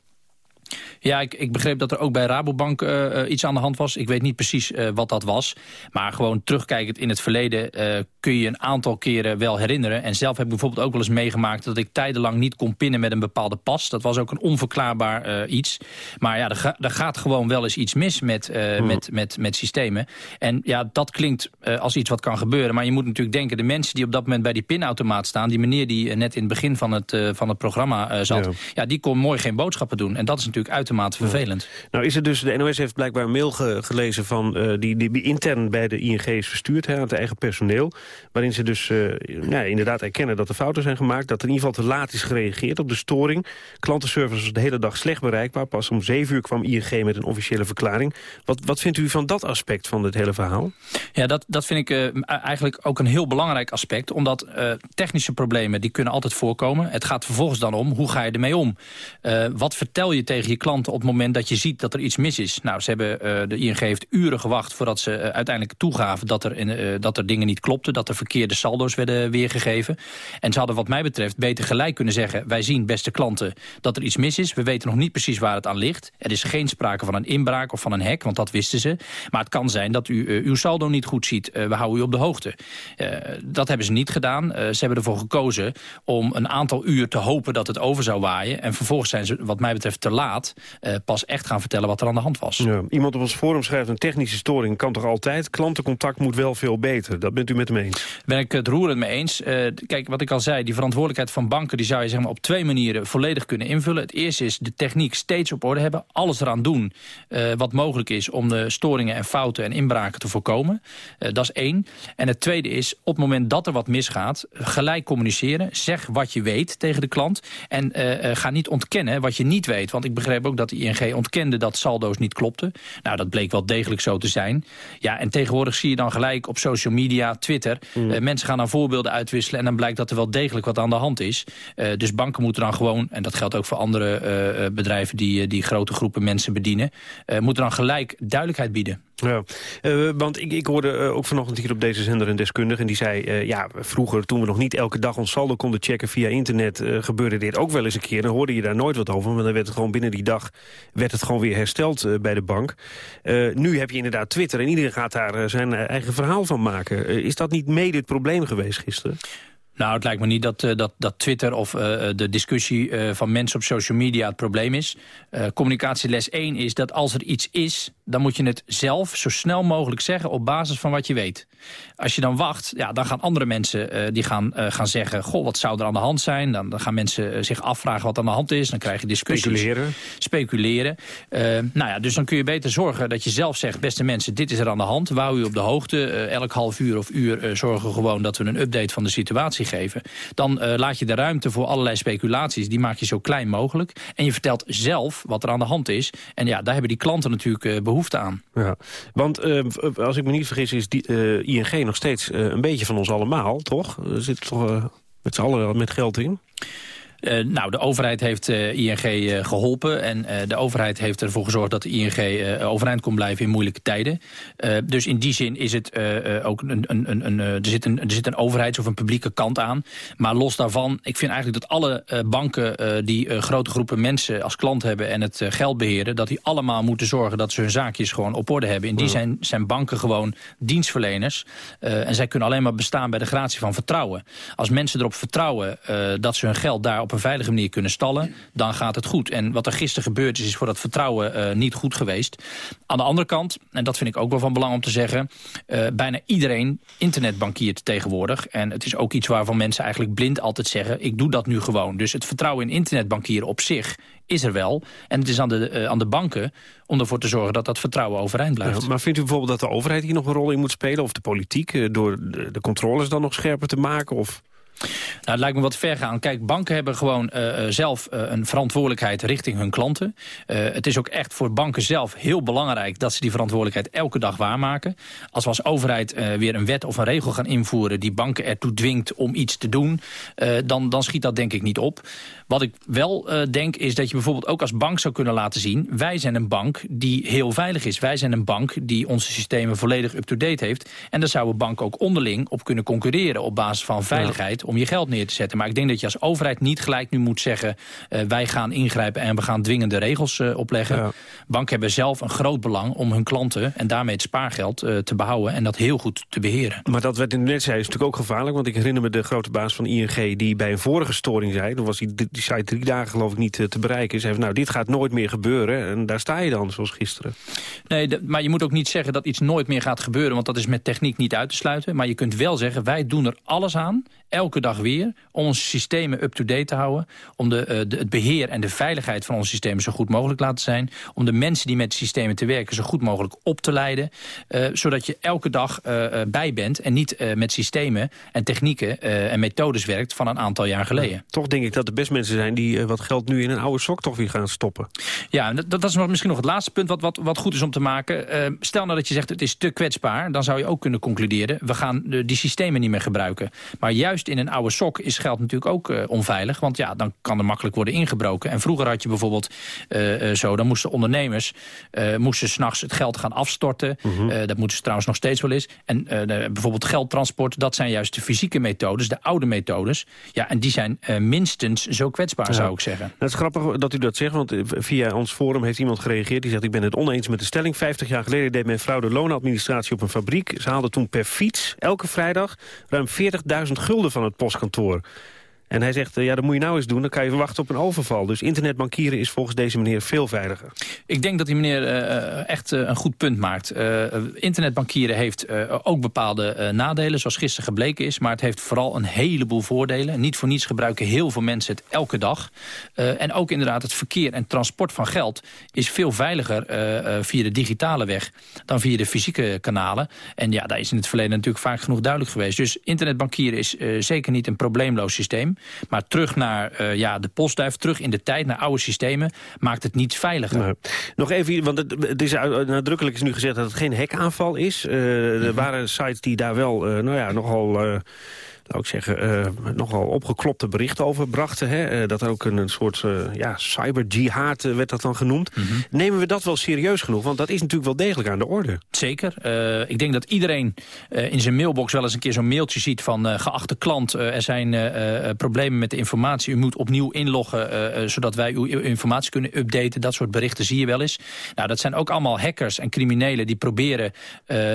Ja, ik, ik begreep dat er ook bij Rabobank uh, iets aan de hand was. Ik weet niet precies uh, wat dat was. Maar gewoon terugkijkend in het verleden uh, kun je een aantal keren wel herinneren. En zelf heb ik bijvoorbeeld ook wel eens meegemaakt... dat ik tijdenlang niet kon pinnen met een bepaalde pas. Dat was ook een onverklaarbaar iets. Maar ja, er, ga, er, gaat gewoon wel eens iets mis met, hmm. met, met, met systemen. En ja, dat klinkt als iets wat kan gebeuren. Maar je moet natuurlijk denken, de mensen die op dat moment bij die pinautomaat staan... die meneer die net in het begin van het, van het programma zat... Ja. ja. die kon mooi geen boodschappen doen. En dat is natuurlijk uit uitermate vervelend. Nou is het dus, de NOS heeft blijkbaar een mail ge gelezen van uh, die, die intern bij de ING is verstuurd hè, aan het eigen personeel. Waarin ze dus uh, nou, inderdaad erkennen dat er fouten zijn gemaakt. Dat er in ieder geval te laat is gereageerd op de storing. Klantenservice was de hele dag slecht bereikbaar. Pas om zeven uur kwam ING met een officiële verklaring. Wat, wat vindt u van dat aspect van dit hele verhaal? Ja, dat, dat vind ik uh, eigenlijk ook een heel belangrijk aspect. Omdat technische problemen die kunnen altijd voorkomen. Het gaat vervolgens dan om, hoe ga je ermee om? wat vertel je tegen je klanten op het moment dat je ziet dat er iets mis is. Nou, ze hebben, uh, de ING heeft uren gewacht voordat ze uh, uiteindelijk toegaven dat er, uh, dat er dingen niet klopten. Dat er verkeerde saldo's werden weergegeven. En ze hadden wat mij betreft beter gelijk kunnen zeggen... wij zien, beste klanten, dat er iets mis is. We weten nog niet precies waar het aan ligt. Er is geen sprake van een inbraak of van een hack, want dat wisten ze. Maar het kan zijn dat u uw saldo niet goed ziet. we houden u op de hoogte. dat hebben ze niet gedaan. ze hebben ervoor gekozen om een aantal uur te hopen dat het over zou waaien. En vervolgens zijn ze wat mij betreft te laat eh, pas echt gaan vertellen wat er aan de hand was. Ja. Iemand op ons forum schrijft... een technische storing kan toch altijd? Klantencontact moet wel veel beter. Dat bent u met hem eens? Ben ik het roerend mee eens. Uh, kijk, wat ik al zei, die verantwoordelijkheid van banken... die zou je zeg maar, op twee manieren volledig kunnen invullen. Het eerste is de techniek steeds op orde hebben. Alles eraan doen uh, wat mogelijk is om de storingen en fouten en inbraken te voorkomen. Dat is één. En het tweede is, op het moment dat er wat misgaat... gelijk communiceren. Zeg wat je weet tegen de klant. En ga niet ontkennen wat je niet weet. Want ik begreep ook dat de ING ontkende dat saldo's niet klopten. Nou, dat bleek wel degelijk zo te zijn. Ja, en tegenwoordig zie je dan gelijk op social media, Twitter... Mm. Uh, mensen gaan dan voorbeelden uitwisselen... en dan blijkt dat er wel degelijk wat aan de hand is. Uh, dus banken moeten dan gewoon, en dat geldt ook voor andere uh, bedrijven... die, die grote groepen mensen bedienen... moeten dan gelijk duidelijkheid bieden. Ja, uh, want ik, ik hoorde uh, ook vanochtend hier op deze zender een deskundige... en die zei, uh, ja, vroeger toen we nog niet elke dag ons saldo konden checken via internet... gebeurde dit ook wel eens een keer. Dan hoorde je daar nooit wat over, maar dan werd het gewoon binnen die dag... werd het gewoon weer hersteld bij de bank. nu heb je inderdaad Twitter en iedereen gaat daar zijn eigen verhaal van maken. is dat niet mede het probleem geweest gisteren? Nou, het lijkt me niet dat, uh, dat, dat Twitter of uh, de discussie uh, van mensen op social media het probleem is. communicatieles 1 is dat als er iets is, dan moet je het zelf zo snel mogelijk zeggen op basis van wat je weet. Als je dan wacht, ja, dan gaan andere mensen die gaan, gaan zeggen... goh, wat zou er aan de hand zijn? Dan, dan gaan mensen zich afvragen wat aan de hand is. Dan krijg je discussies. Speculeren. Speculeren. nou ja, dus dan kun je beter zorgen dat je zelf zegt... beste mensen, dit is er aan de hand. Wou u op de hoogte. elk half uur of uur zorgen gewoon dat we een update van de situatie geven... dan laat je de ruimte voor allerlei speculaties, die maak je zo klein mogelijk. En je vertelt zelf wat er aan de hand is. En ja, daar hebben die klanten natuurlijk behoefte aan. Ja, want als ik me niet vergis is die, ING nog steeds een beetje van ons allemaal, toch? Er zit toch met z'n allen met geld in? Uh, nou, de overheid heeft uh, ING uh, geholpen. En de overheid heeft ervoor gezorgd dat de ING overeind kon blijven in moeilijke tijden. dus in die zin is het ook een, een, een, een, er, zit een, er zit een overheids- of een publieke kant aan. Maar los daarvan, ik vind eigenlijk dat alle banken die grote groepen mensen als klant hebben en het geld beheren, dat die allemaal moeten zorgen dat ze hun zaakjes gewoon op orde hebben. In die zijn, zijn banken gewoon dienstverleners. en zij kunnen alleen maar bestaan bij de gratie van vertrouwen. Als mensen erop vertrouwen dat ze hun geld daar op een veilige manier kunnen stallen, dan gaat het goed. En wat er gisteren gebeurd is, is voor dat vertrouwen uh, niet goed geweest. Aan de andere kant, en dat vind ik ook wel van belang om te zeggen... Uh, bijna iedereen internetbankiert tegenwoordig. En het is ook iets waarvan mensen eigenlijk blind altijd zeggen... ik doe dat nu gewoon. Dus het vertrouwen in internetbankieren op zich is er wel. En het is aan de, uh, aan de banken om ervoor te zorgen dat dat vertrouwen overeind blijft. Maar vindt u bijvoorbeeld dat de overheid hier nog een rol in moet spelen? Of de politiek, door de, de controles dan nog scherper te maken? Of... Nou, het lijkt me wat ver gaan. Kijk, banken hebben gewoon uh, zelf uh, een verantwoordelijkheid richting hun klanten. Het is ook echt voor banken zelf heel belangrijk dat ze die verantwoordelijkheid elke dag waarmaken. Als we als overheid weer een wet of een regel gaan invoeren die banken ertoe dwingt om iets te doen, dan, dan schiet dat denk ik niet op. Wat ik wel denk is dat je bijvoorbeeld ook als bank zou kunnen laten zien, wij zijn een bank die heel veilig is. Wij zijn een bank die onze systemen volledig up-to-date heeft. En daar zou een bank ook onderling op kunnen concurreren op basis van veiligheid. Om je geld neer te zetten. Maar ik denk dat je als overheid niet gelijk nu moet zeggen... Uh, wij gaan ingrijpen en we gaan dwingende regels uh, opleggen. Ja. Banken hebben zelf een groot belang om hun klanten... en daarmee het spaargeld te behouden en dat heel goed te beheren. Maar dat werd in net zei is natuurlijk ook gevaarlijk. Want ik herinner me de grote baas van ING die bij een vorige storing zei... dan was die, die site drie dagen geloof ik niet te bereiken. Zei van, nou, dit gaat nooit meer gebeuren. En daar sta je dan, zoals gisteren. Nee, maar je moet ook niet zeggen dat iets nooit meer gaat gebeuren... want dat is met techniek niet uit te sluiten. Maar je kunt wel zeggen, wij doen er alles aan elke dag weer om onze systemen up-to-date te houden. Om de, uh, de, het beheer en de veiligheid van onze systemen zo goed mogelijk te laten zijn. Om de mensen die met systemen te werken zo goed mogelijk op te leiden. Uh, zodat je elke dag uh, bij bent en niet met systemen en technieken en methodes werkt van een aantal jaar geleden. Ja, toch denk ik dat er best mensen zijn die wat geld nu in een oude sok toch weer gaan stoppen. Ja, dat, dat is misschien nog het laatste punt wat, wat, wat goed is om te maken. stel nou dat je zegt het is te kwetsbaar, dan zou je ook kunnen concluderen. We gaan die systemen niet meer gebruiken. Maar juist juist in een oude sok is geld natuurlijk ook uh, onveilig. Want ja, dan kan er makkelijk worden ingebroken. En vroeger had je bijvoorbeeld uh, uh, zo, dan moesten ondernemers... moesten s'nachts het geld gaan afstorten. -hmm. dat moeten ze trouwens nog steeds wel eens. En bijvoorbeeld geldtransport, dat zijn juist de fysieke methodes, de oude methodes. Ja, en die zijn minstens zo kwetsbaar, ja. zou ik zeggen. Het is grappig dat u dat zegt, want via ons forum heeft iemand gereageerd. Die zegt, ik ben het oneens met de stelling. 50 jaar geleden deed mijn vrouw de loonadministratie op een fabriek. Ze haalde toen per fiets elke vrijdag ruim 40.000 gulden van het postkantoor. En hij zegt, eh, ja, dat moet je nou eens doen, dan kan je wachten op een overval. Dus internetbankieren is volgens deze meneer veel veiliger. Ik denk dat die meneer uh, echt uh, een goed punt maakt. Internetbankieren heeft ook bepaalde nadelen, zoals gisteren gebleken is. Maar het heeft vooral een heleboel voordelen. Niet voor niets gebruiken heel veel mensen het elke dag. en ook inderdaad het verkeer en transport van geld... is veel veiliger via de digitale weg dan via de fysieke kanalen. En ja, daar is in het verleden natuurlijk vaak genoeg duidelijk geweest. Dus internetbankieren is zeker niet een probleemloos systeem. Maar terug naar ja, de postduif, terug in de tijd, naar oude systemen... maakt het niet veiliger. Nog even, want het, het is nadrukkelijk is nu gezegd dat het geen hackaanval is. Uh, Er waren sites die daar wel, uh, nou ja, nogal... Laat ik zeggen, uh, nogal opgeklopte berichten over brachten. Hè? Uh, dat ook een, een soort uh, ja, cyber-jihad werd dat dan genoemd. Mm -hmm. Nemen we dat wel serieus genoeg? Want dat is natuurlijk wel degelijk aan de orde. Zeker. ik denk dat iedereen in zijn mailbox wel eens een keer zo'n mailtje ziet van... geachte klant, er zijn problemen met de informatie. U moet opnieuw inloggen, zodat wij uw informatie kunnen updaten. Dat soort berichten zie je wel eens. Nou, dat zijn ook allemaal hackers en criminelen die proberen...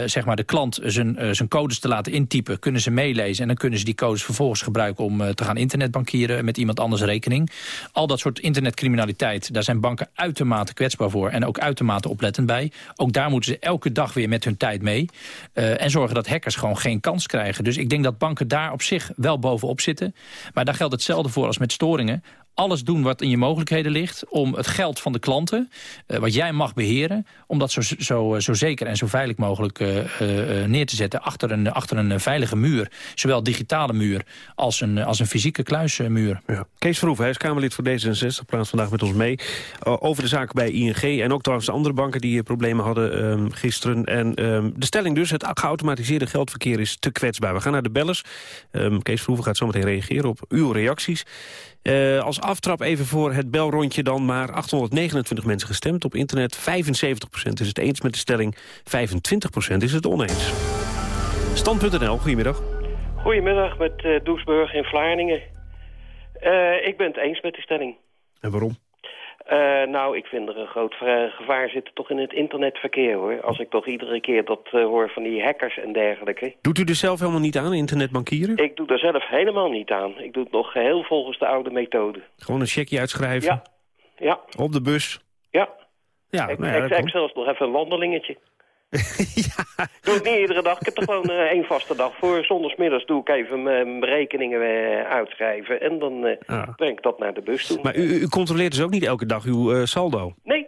zeg maar de klant zijn, zijn codes te laten intypen. Kunnen ze meelezen en dan kunnen ze die codes vervolgens gebruiken om uh, te gaan internetbankieren met iemand anders rekening. Al dat soort internetcriminaliteit, daar zijn banken uitermate kwetsbaar voor en ook uitermate oplettend bij. Ook daar moeten ze elke dag weer met hun tijd mee. Uh, en zorgen dat hackers gewoon geen kans krijgen. Dus ik denk dat banken daar op zich wel bovenop zitten. Maar daar geldt hetzelfde voor als met storingen alles doen wat in je mogelijkheden ligt... om het geld van de klanten, uh, wat jij mag beheren... om dat zo, zo, zo zeker en zo veilig mogelijk uh, neer te zetten... achter een, achter een veilige muur. Zowel digitale muur als een, als een fysieke kluismuur. Ja. Kees Verhoeven, hij is Kamerlid voor D66, praat vandaag met ons mee... over de zaak bij ING en ook trouwens de andere banken... die problemen hadden um, gisteren. En um, de stelling dus, het geautomatiseerde geldverkeer is te kwetsbaar. We gaan naar de bellers. Um, Kees Verhoeven gaat zo meteen reageren op uw reacties. Uh, als aftrap even voor het belrondje dan maar 829 mensen gestemd. Op internet 75% is het eens met de stelling, 25% is het oneens. Stand.nl, goedemiddag. Goedemiddag, met uh, Doesburg in Vlaardingen. Uh, ik ben het eens met de stelling. En waarom? Uh, nou, ik vind er een groot gevaar zit toch in het internetverkeer, hoor. Als ik toch iedere keer dat uh, hoor van die hackers en dergelijke. Doet u er zelf helemaal niet aan, internetbankieren? Ik doe er zelf helemaal niet aan. Ik doe het nog geheel volgens de oude methode. Gewoon een checkje uitschrijven? Ja. ja. Op de bus? Ja. Ja, ik, nou ja, ik, ik zelfs nog even een wandelingetje. ja. Doe ik niet iedere dag. Ik heb er gewoon uh, één vaste dag voor. Zondagsmiddags doe ik even mijn berekeningen uh, uitschrijven. En dan uh, ah. breng ik dat naar de bus toe. Maar u, u controleert dus ook niet elke dag uw saldo? Nee.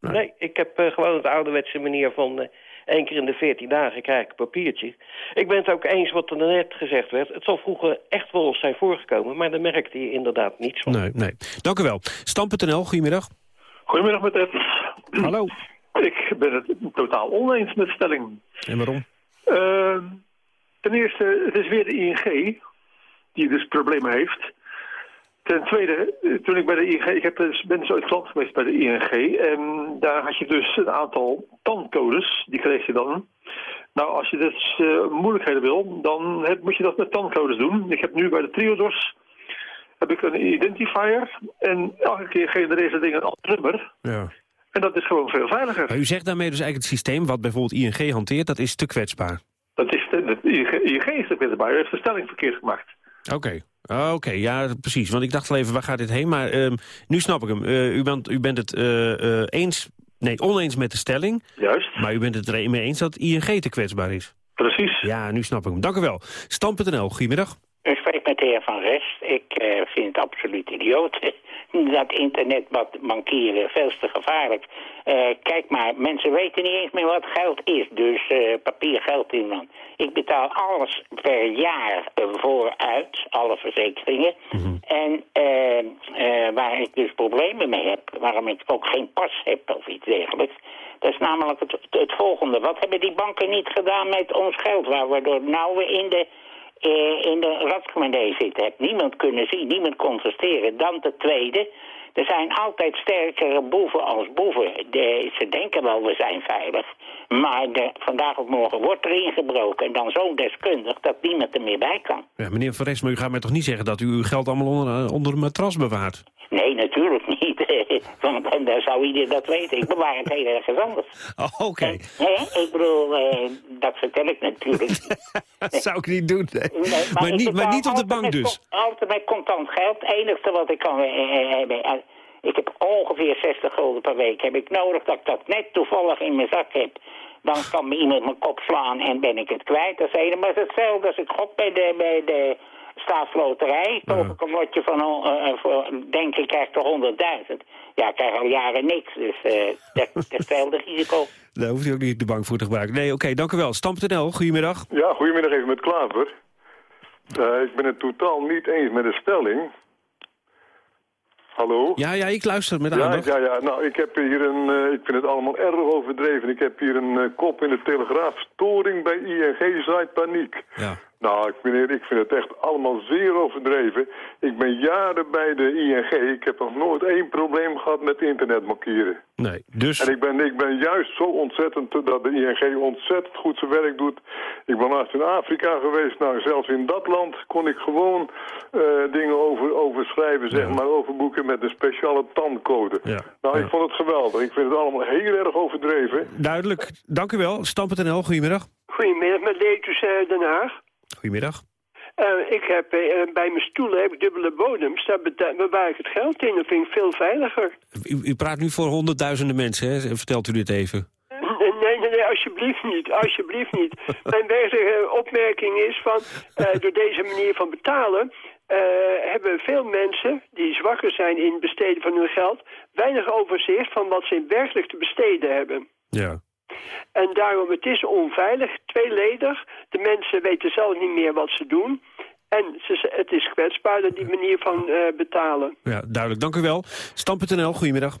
Nee, nee ik heb gewoon het ouderwetse manier van... één keer in de veertien dagen krijg ik een papiertje. Ik ben het ook eens wat er net gezegd werd. Het zal vroeger echt wel eens zijn voorgekomen... maar daar merkte je inderdaad niets van. Nee, nee. Dank u wel. Stam.nl, goedemiddag. Goedemiddag met Ed. Hallo. Ik ben het totaal oneens met stelling. En waarom? Uh, ten eerste, het is weer de ING die dus problemen heeft. Ten tweede, toen ik bij de ING... Ik heb dus, ben dus ooit klant geweest bij de ING. En daar had je dus een aantal tandcodes. Die kreeg je dan. Nou, als je dus uh, moeilijkheden wil, dan heb, moet je dat met tandcodes doen. Ik heb nu bij de Triodos heb ik een identifier. En elke keer genereert dat ding een ander nummer. Ja. En dat is gewoon veel veiliger. Maar u zegt daarmee dus eigenlijk het systeem wat bijvoorbeeld ING hanteert, dat is te kwetsbaar. Dat is de ING, ING is te kwetsbaar. U heeft de stelling verkeerd gemaakt. Oké. Okay. Oké, okay, ja, precies. Want ik dacht al even, waar gaat dit heen? Maar um, nu snap ik hem. Uh, u, bent, u bent het uh, eens, nee, oneens met de stelling. Juist. Maar u bent het er mee eens dat ING te kwetsbaar is. Precies. Ja, nu snap ik hem. Dank u wel. Stam.nl, goedemiddag. Met de heer Van Rest. Ik uh, vind het absoluut idioot. Dat internetbankieren veel te gevaarlijk. Uh, kijk maar, mensen weten niet eens meer wat geld is. Dus uh, papiergeld in man. Ik betaal alles per jaar vooruit, alle verzekeringen. Mm -hmm. En waar ik dus problemen mee heb, waarom ik ook geen pas heb of iets dergelijks... Dat is namelijk het, het volgende. Wat hebben die banken niet gedaan met ons geld? Waar we door nou in de in de radsgemeente zitten. Heb niemand kunnen zien, niemand contesteren. Dan ten tweede, er zijn altijd sterkere boeven als boeven. De, ze denken wel, we zijn veilig. Maar de, vandaag of morgen wordt er ingebroken. En dan zo deskundig dat niemand er meer bij kan. Ja, meneer Van maar u gaat mij toch niet zeggen dat u uw geld allemaal onder, onder een matras bewaart? Nee, natuurlijk niet. Want en dan zou iedereen dat weten. Ik bewaar het heel ergens anders. Oh, oké. Nee, ik bedoel, eh, dat vertel ik natuurlijk niet. Dat zou ik niet doen, nee. Nee, Maar, niet, maar niet op de bank dus. Altijd met contant geld. Het enige wat ik kan eh, eh, hebben... ik heb ongeveer 60 gulden per week. Heb ik nodig dat ik dat net toevallig in mijn zak heb. Dan kan me iemand mijn kop slaan en ben ik het kwijt. Dat is helemaal hetzelfde als ik gok bij de, bij de staatsloterij. Koop ik een lotje van, eh, eh, voor, denk ik, krijg toch 100.000. Ja, ik krijg al jaren niks. Dus eh dat, dat is hetzelfde risico. Daar hoeft u ook niet de bank voor te gebruiken. Nee, oké, dank u wel. Stam.nl, goedemiddag. Ja, goedemiddag even met Klaver. Eh, ik ben het totaal niet eens met de stelling. Hallo? Ja, ja, ik luister met Ja, aandacht. ja, ja. Nou, ik heb hier een. eh, ik vind het allemaal erg overdreven. Ik heb hier een kop in de Telegraaf. Storing bij ING-site paniek. Ja. Nou, ik, meneer, ik vind het echt allemaal zeer overdreven. Ik ben jaren bij de ING. Ik heb nog nooit één probleem gehad met internetbankieren. Nee, dus... En ik ben, ik ben juist zo ontzettend dat de ING ontzettend goed zijn werk doet. Ik ben laatst in Afrika geweest. Nou, zelfs in dat land kon ik gewoon eh, dingen over, overschrijven, zeg maar, overboeken met een speciale tandcode. Ja. Nou, ik vond het geweldig. Ik vind het allemaal heel erg overdreven. Duidelijk, dank u wel. Stam.nl, goedemiddag. Goedemiddag, met Letus eh, Den Haag. Goedemiddag. Eh, ik heb eh, bij mijn stoelen heb ik dubbele bodems. Daar bewaar ik het geld in. Dat vind ik veel veiliger. U, u praat nu voor honderdduizenden mensen, hè? Vertelt u dit even. Nee, nee, nee, nee, alsjeblieft niet. Alsjeblieft niet. Mijn werkelijke opmerking is van, eh, door deze manier van betalen... eh, hebben veel mensen die zwakker zijn in het besteden van hun geld... weinig overzicht van wat ze werkelijk te besteden hebben. Ja. En daarom, het is onveilig, tweeledig. De mensen weten zelf niet meer wat ze doen. En ze, het is kwetsbaarder, die manier van eh, betalen. Ja, duidelijk. Dank u wel. Stam.nl, goedemiddag.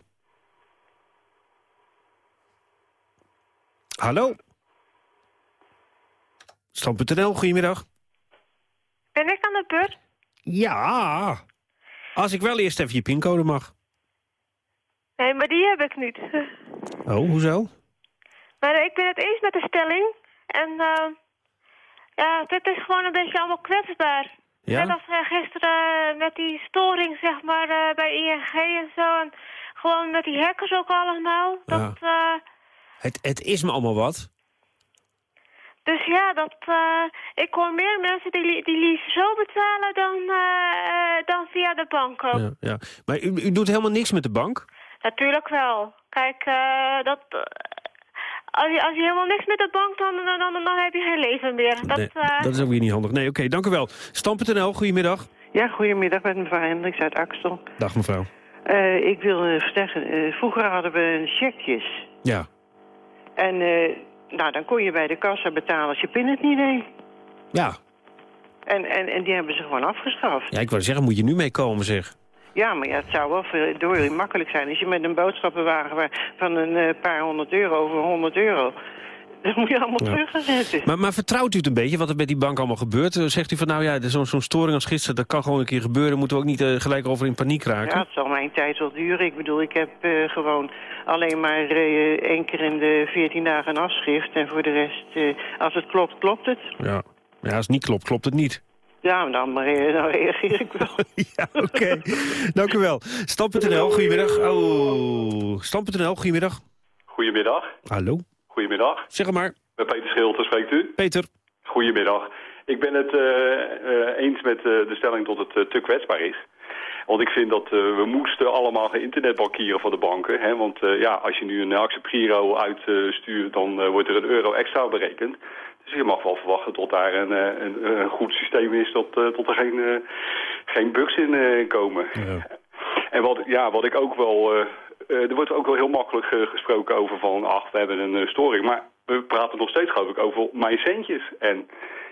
Hallo? Stam.nl, goedemiddag. Ben ik aan de beurt? Ja. Als ik wel eerst even je pincode mag. Nee, maar die heb ik niet. Oh, hoezo? Maar ik ben het eens met de stelling. En eh, ja, dit is gewoon een beetje allemaal kwetsbaar. Ja? Net als eh, gisteren eh, met die storing, zeg maar, bij ING en zo. En gewoon met die hackers ook allemaal. Dat, eh, Het, het is me allemaal wat. dus ja, dat, ik hoor meer mensen die, die liever zo betalen dan, dan via de bank ook. Ja, ja. Maar u, u doet helemaal niks met de bank? Natuurlijk wel. Kijk, dat, als, je, als je helemaal niks met de bank, dan, dan, dan, dan heb je geen leven meer. Dat, nee, eh, dat is ook weer niet handig. Nee, oké, dank u wel. Stam.nl, goedemiddag. Ja, goedemiddag met mevrouw Hendricks uit Axel. Dag mevrouw. Eh, ik wil eh, zeggen, eh, vroeger hadden we checkjes. Ja. En eh, nou, dan kon je bij de kassa betalen als je pin het niet deed. Ja. En, en, en die hebben ze gewoon afgeschaft. Ja, ik wou zeggen, moet je nu meekomen zeg. Ja, maar ja, het zou wel heel makkelijk zijn. Als je met een boodschappenwagen van een eh, paar honderd euro over 100 euro... Dat moet je allemaal Ja. terug gaan zetten. Maar, maar vertrouwt u het een beetje, wat er met die bank allemaal gebeurt? Eh, Zegt u van, nou ja, zo'n zo'n storing als gisteren, dat kan gewoon een keer gebeuren. Moeten we ook niet eh, gelijk over in paniek raken? Ja, het zal mijn tijd wel duren. Ik bedoel, ik heb gewoon alleen maar eh, één keer in de 14 dagen een afschrift. En voor de rest, als het klopt, klopt het. Ja. Ja, als het niet klopt, klopt het niet. Ja, dan, re- dan reageer ik wel. ja, oké. Dank u wel. Stam.nl, goedemiddag. Oh, Stam.nl, goedemiddag. Goedemiddag. Hallo. Goedemiddag. Zeg maar. Met Peter Schilte spreekt u. Peter. Goedemiddag. Ik ben het eh, eh, eens met eh, de stelling dat het te kwetsbaar is. Want ik vind dat eh, we moesten allemaal gaan internetbankieren voor de banken. Hè? Want eh, ja, als je nu een Accept Giro uitstuurt, dan eh, wordt er een euro extra berekend. Dus je mag wel verwachten tot daar een, eh, een, een goed systeem is, dat, eh, tot er geen, eh, geen bugs in eh, komen. En wat, ja, wat ik ook wel... eh, eh, er wordt ook wel heel makkelijk eh, gesproken over van... ach, we hebben een eh, storing. Maar we praten nog steeds, geloof ik, over mijn centjes. En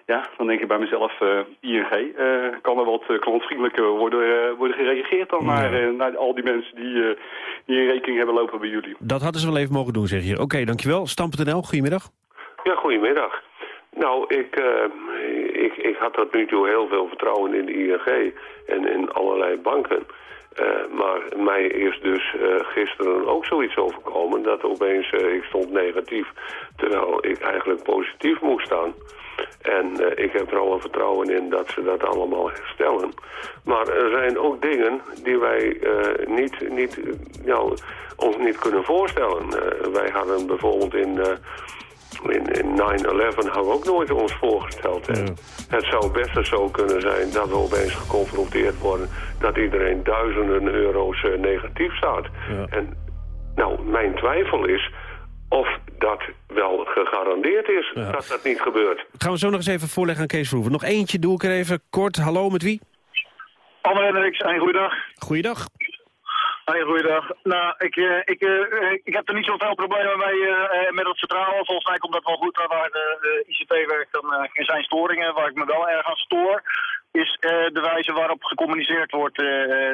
ja, dan denk ik bij mezelf... eh, ING, eh, kan er wat eh, klantvriendelijker worden, eh, worden gereageerd... dan naar, eh, naar al die mensen die, eh, die een rekening hebben lopen bij jullie. Dat hadden ze wel even mogen doen, zeg je. Oké, dankjewel. Stam.nl, goedemiddag. Ja, goedemiddag. Nou, ik, eh, ik, ik had tot nu toe heel veel vertrouwen in de ING en in allerlei banken. maar mij is dus gisteren ook zoiets overkomen dat opeens ik stond negatief, terwijl ik eigenlijk positief moest staan. En ik heb er alle vertrouwen in dat ze dat allemaal herstellen. Maar er zijn ook dingen die wij niet, niet, nou, ons niet kunnen voorstellen. wij hadden bijvoorbeeld in in, in 9-11 hadden we ook nooit ons voorgesteld. Het zou best zo kunnen zijn dat we opeens geconfronteerd worden... dat iedereen duizenden euro's uh, negatief staat. En nou, mijn twijfel is of dat wel gegarandeerd is dat dat niet gebeurt. Gaan we zo nog eens even voorleggen aan Kees Verhoeven. Nog eentje doe ik er even kort. Hallo, met wie? Anne Hendricks, een goeiedag. Goeiedag. Hey, goeiedag. Nou, ik, uh, ik, uh, ik heb er niet zoveel problemen mee met het vertrouwen. Volgens mij komt dat wel goed waar de ICT werkt. Dan zijn storingen. Waar ik me wel erg aan stoor, is de wijze waarop gecommuniceerd wordt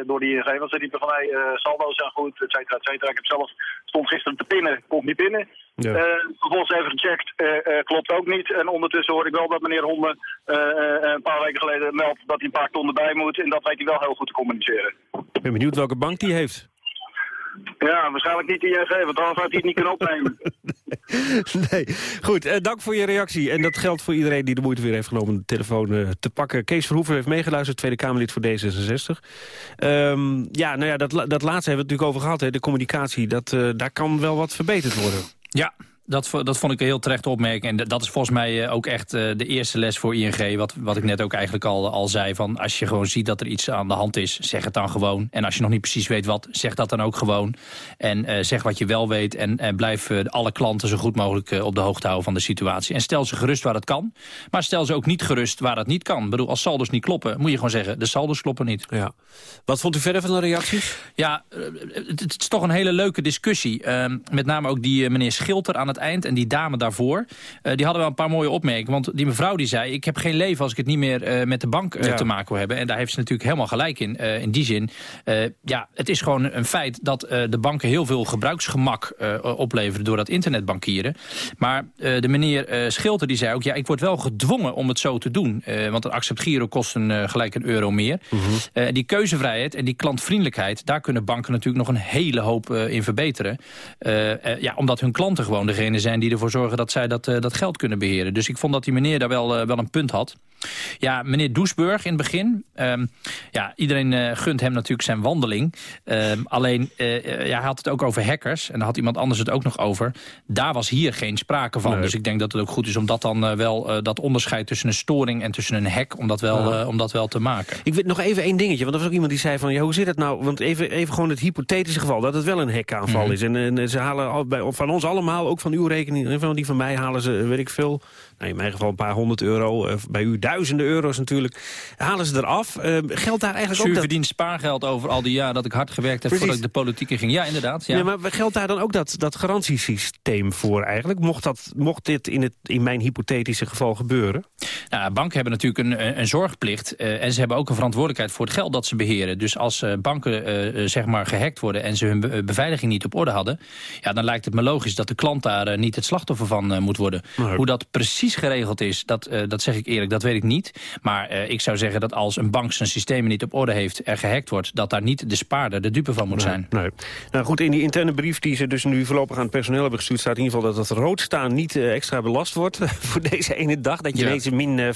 door de ING. Want ze riepen van, hey, saldo's zijn goed, et cetera, et cetera. Ik heb zelf, stond gisteren te pinnen, komt niet pinnen. Ja. vervolgens even gecheckt, klopt ook niet. En ondertussen hoor ik wel dat meneer Honden een paar weken geleden meldt dat hij een paar ton erbij moet. En dat weet hij wel heel goed te communiceren. Ik ben benieuwd welke bank die heeft. Ja, waarschijnlijk niet de ING, want anders had hij het niet kunnen opnemen. nee, goed. Eh, dank voor je reactie. En dat geldt voor iedereen die de moeite weer heeft genomen de telefoon eh, te pakken. Kees Verhoeven heeft meegeluisterd, Tweede Kamerlid voor D66. Ehm, ja, nou ja, dat, dat laatste hebben we het natuurlijk over gehad. Hè, de communicatie, dat, uh, daar kan wel wat verbeterd worden. Ja, dat, dat vond ik een heel terecht opmerking. En dat is volgens mij eh, ook echt eh, de eerste les voor ING. Wat, wat ik net ook eigenlijk al, al zei. Van als je gewoon ziet dat er iets aan de hand is, zeg het dan gewoon. En als je nog niet precies weet wat, zeg dat dan ook gewoon. En uh, zeg wat je wel weet. En, en blijf alle klanten zo goed mogelijk op de hoogte houden van de situatie. En stel ze gerust waar het kan. Maar stel ze ook niet gerust waar het niet kan. Ik bedoel, als saldo's niet kloppen, moet je gewoon zeggen... de saldo's kloppen niet. Ja. Wat vond u verder van de reacties? Ja, het, het is toch een hele leuke discussie. Ehm, met name ook die meneer Schilter aan het eind en die dame daarvoor... Uh, die hadden wel een paar mooie opmerkingen. Want die mevrouw die zei, ik heb geen leven als ik het niet meer uh, met de bank uh, ja. te maken wil hebben. En daar heeft ze natuurlijk helemaal gelijk in. in die zin, ja, het is gewoon een feit dat de banken heel veel gebruiksgemak opleveren... door dat internetbankieren. Maar de meneer Schilter die zei ook, ja, ik word wel gedwongen om het zo te doen. want een accept giro kost een, gelijk een euro meer. Mm -hmm. die keuzevrijheid en die klantvriendelijkheid... daar kunnen banken natuurlijk nog een hele hoop in verbeteren. ja, omdat hun klanten gewoon degene zijn die ervoor zorgen dat zij dat, uh, dat geld kunnen beheren. Dus ik vond dat die meneer daar wel, uh, wel een punt had. Ja, meneer Doesburg in het begin. Um, ja, iedereen uh, gunt hem natuurlijk zijn wandeling. Um, alleen, ja, hij had het ook over hackers. En daar had iemand anders het ook nog over. Daar was hier geen sprake van. Nee. Dus ik denk dat het ook goed is om dat dan wel... dat onderscheid tussen een storing en tussen een hack... om dat wel, om dat wel te maken. Ik weet nog even één dingetje. Want er was ook iemand die zei van... Ja, hoe zit het nou? Want even, even gewoon het hypothetische geval... dat het wel een hackaanval mm -hmm. is. En, en, ze halen al, bij, van ons allemaal, ook van uw rekening... van die van mij halen ze, weet ik veel... Nou, in mijn geval een paar honderd euro. Uh, bij u duizenden euro's natuurlijk. Halen ze eraf. Uh, geldt daar eigenlijk Zuur ook... verdient spaargeld over al die jaren dat ik hard gewerkt heb... Precies. voordat ik de politiek in ging. Ja, inderdaad. Ja. maar geldt daar dan ook dat, dat garantiesysteem voor eigenlijk? Mocht, dat, mocht dit in, het, in mijn hypothetische geval gebeuren? Nou, banken hebben natuurlijk een, een zorgplicht. Uh, en ze hebben ook een verantwoordelijkheid voor het geld dat ze beheren. Dus als uh, banken uh, zeg maar gehackt worden... en ze hun be beveiliging niet op orde hadden... Ja, dan lijkt het me logisch dat de klant daar niet het slachtoffer van moet worden. Maar... Hoe dat precies geregeld is, dat, dat zeg ik eerlijk, dat weet ik niet. Maar ik zou zeggen dat als een bank zijn systemen niet op orde heeft... er gehackt wordt, dat daar niet de spaarder de dupe van moet nee, zijn. Nee. Nou goed, in die interne brief die ze dus nu voorlopig aan het personeel hebben gestuurd... staat in ieder geval dat het rood staan niet extra belast wordt voor deze ene dag. Dat je ja. ineens min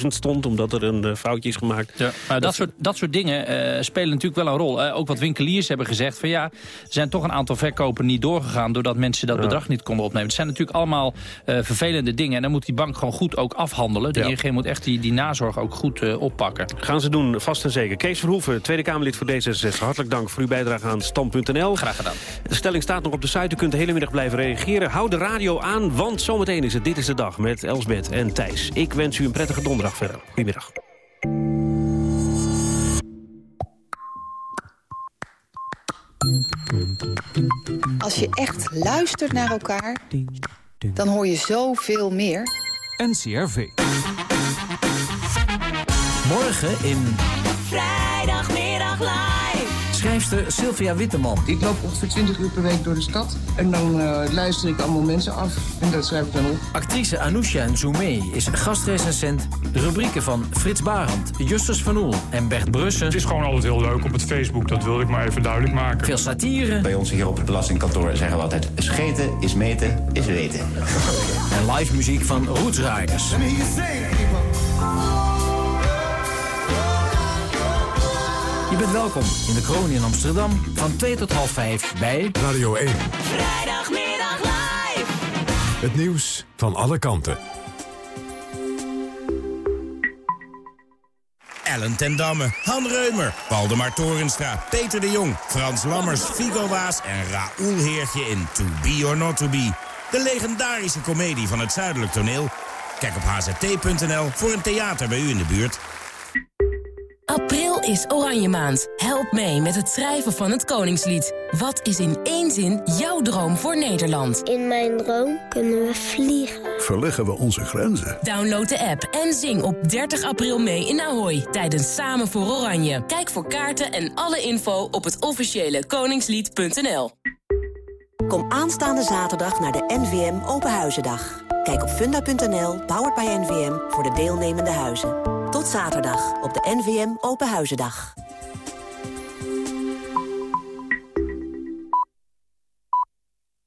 50.000 stond, omdat er een foutje is gemaakt. Ja, maar dat, dat, soort, dat soort dingen spelen natuurlijk wel een rol. Ook wat winkeliers hebben gezegd van ja, er zijn toch een aantal verkopen niet doorgegaan... doordat mensen dat ja. bedrag niet konden opnemen. Het zijn natuurlijk allemaal vervelende dingen. En dan moet die bank gewoon goed ook afhandelen. De ja. ING moet echt die, die nazorg ook goed oppakken. Gaan ze doen, vast en zeker. Kees Verhoeven, Tweede Kamerlid voor D66. Hartelijk dank voor uw bijdrage aan Stand.nl. Graag gedaan. De stelling staat nog op de site. U kunt de hele middag blijven reageren. Hou de radio aan, want zometeen is het Dit is de Dag met Elsbeth en Thijs. Ik wens u een prettige donderdag verder. Goedemiddag. Als je echt luistert naar elkaar, dan hoor je zoveel meer. NCRV. Morgen in... Vrijdagmiddag live. Schrijfster Sylvia Witteman. Ik loop ongeveer 20 uur per week door de stad. En dan uh, luister ik allemaal mensen af. En dat schrijf ik dan op. Actrice Anousha Nzoumé is gastrecensent. Rubrieken van Frits Barend, Justus van Oel en Bert Brussen. Het is gewoon altijd heel leuk op het Facebook. Dat wilde ik maar even duidelijk maken. Veel satire. Bij ons hier op het belastingkantoor zeggen we altijd... scheten is meten is weten. en live muziek van Roots Je bent welkom in de kroon in Amsterdam van 2 tot half 5 bij Radio 1. Vrijdagmiddag live. Het nieuws van alle kanten. Ellen ten Damme, Han Reumer, Waldemar Torenstra, Peter de Jong... Frans Lammers, Figo Waas en Raoul Heertje in To Be or Not To Be. De legendarische komedie van het Zuidelijk Toneel. Kijk op hzt.nl voor een theater bij u in de buurt. April is Oranje Maand. Help mee met het schrijven van het Koningslied. Wat is in één zin jouw droom voor Nederland? In mijn droom kunnen we vliegen. Verleggen we onze grenzen? Download de app en zing op 30 april mee in Ahoy tijdens Samen voor Oranje. Kijk voor kaarten en alle info op het officiële koningslied.nl. Kom aanstaande zaterdag naar de NVM Openhuizendag. Kijk op funda.nl, powered by NVM, voor de deelnemende huizen. Tot zaterdag op de NVM Open Huizendag.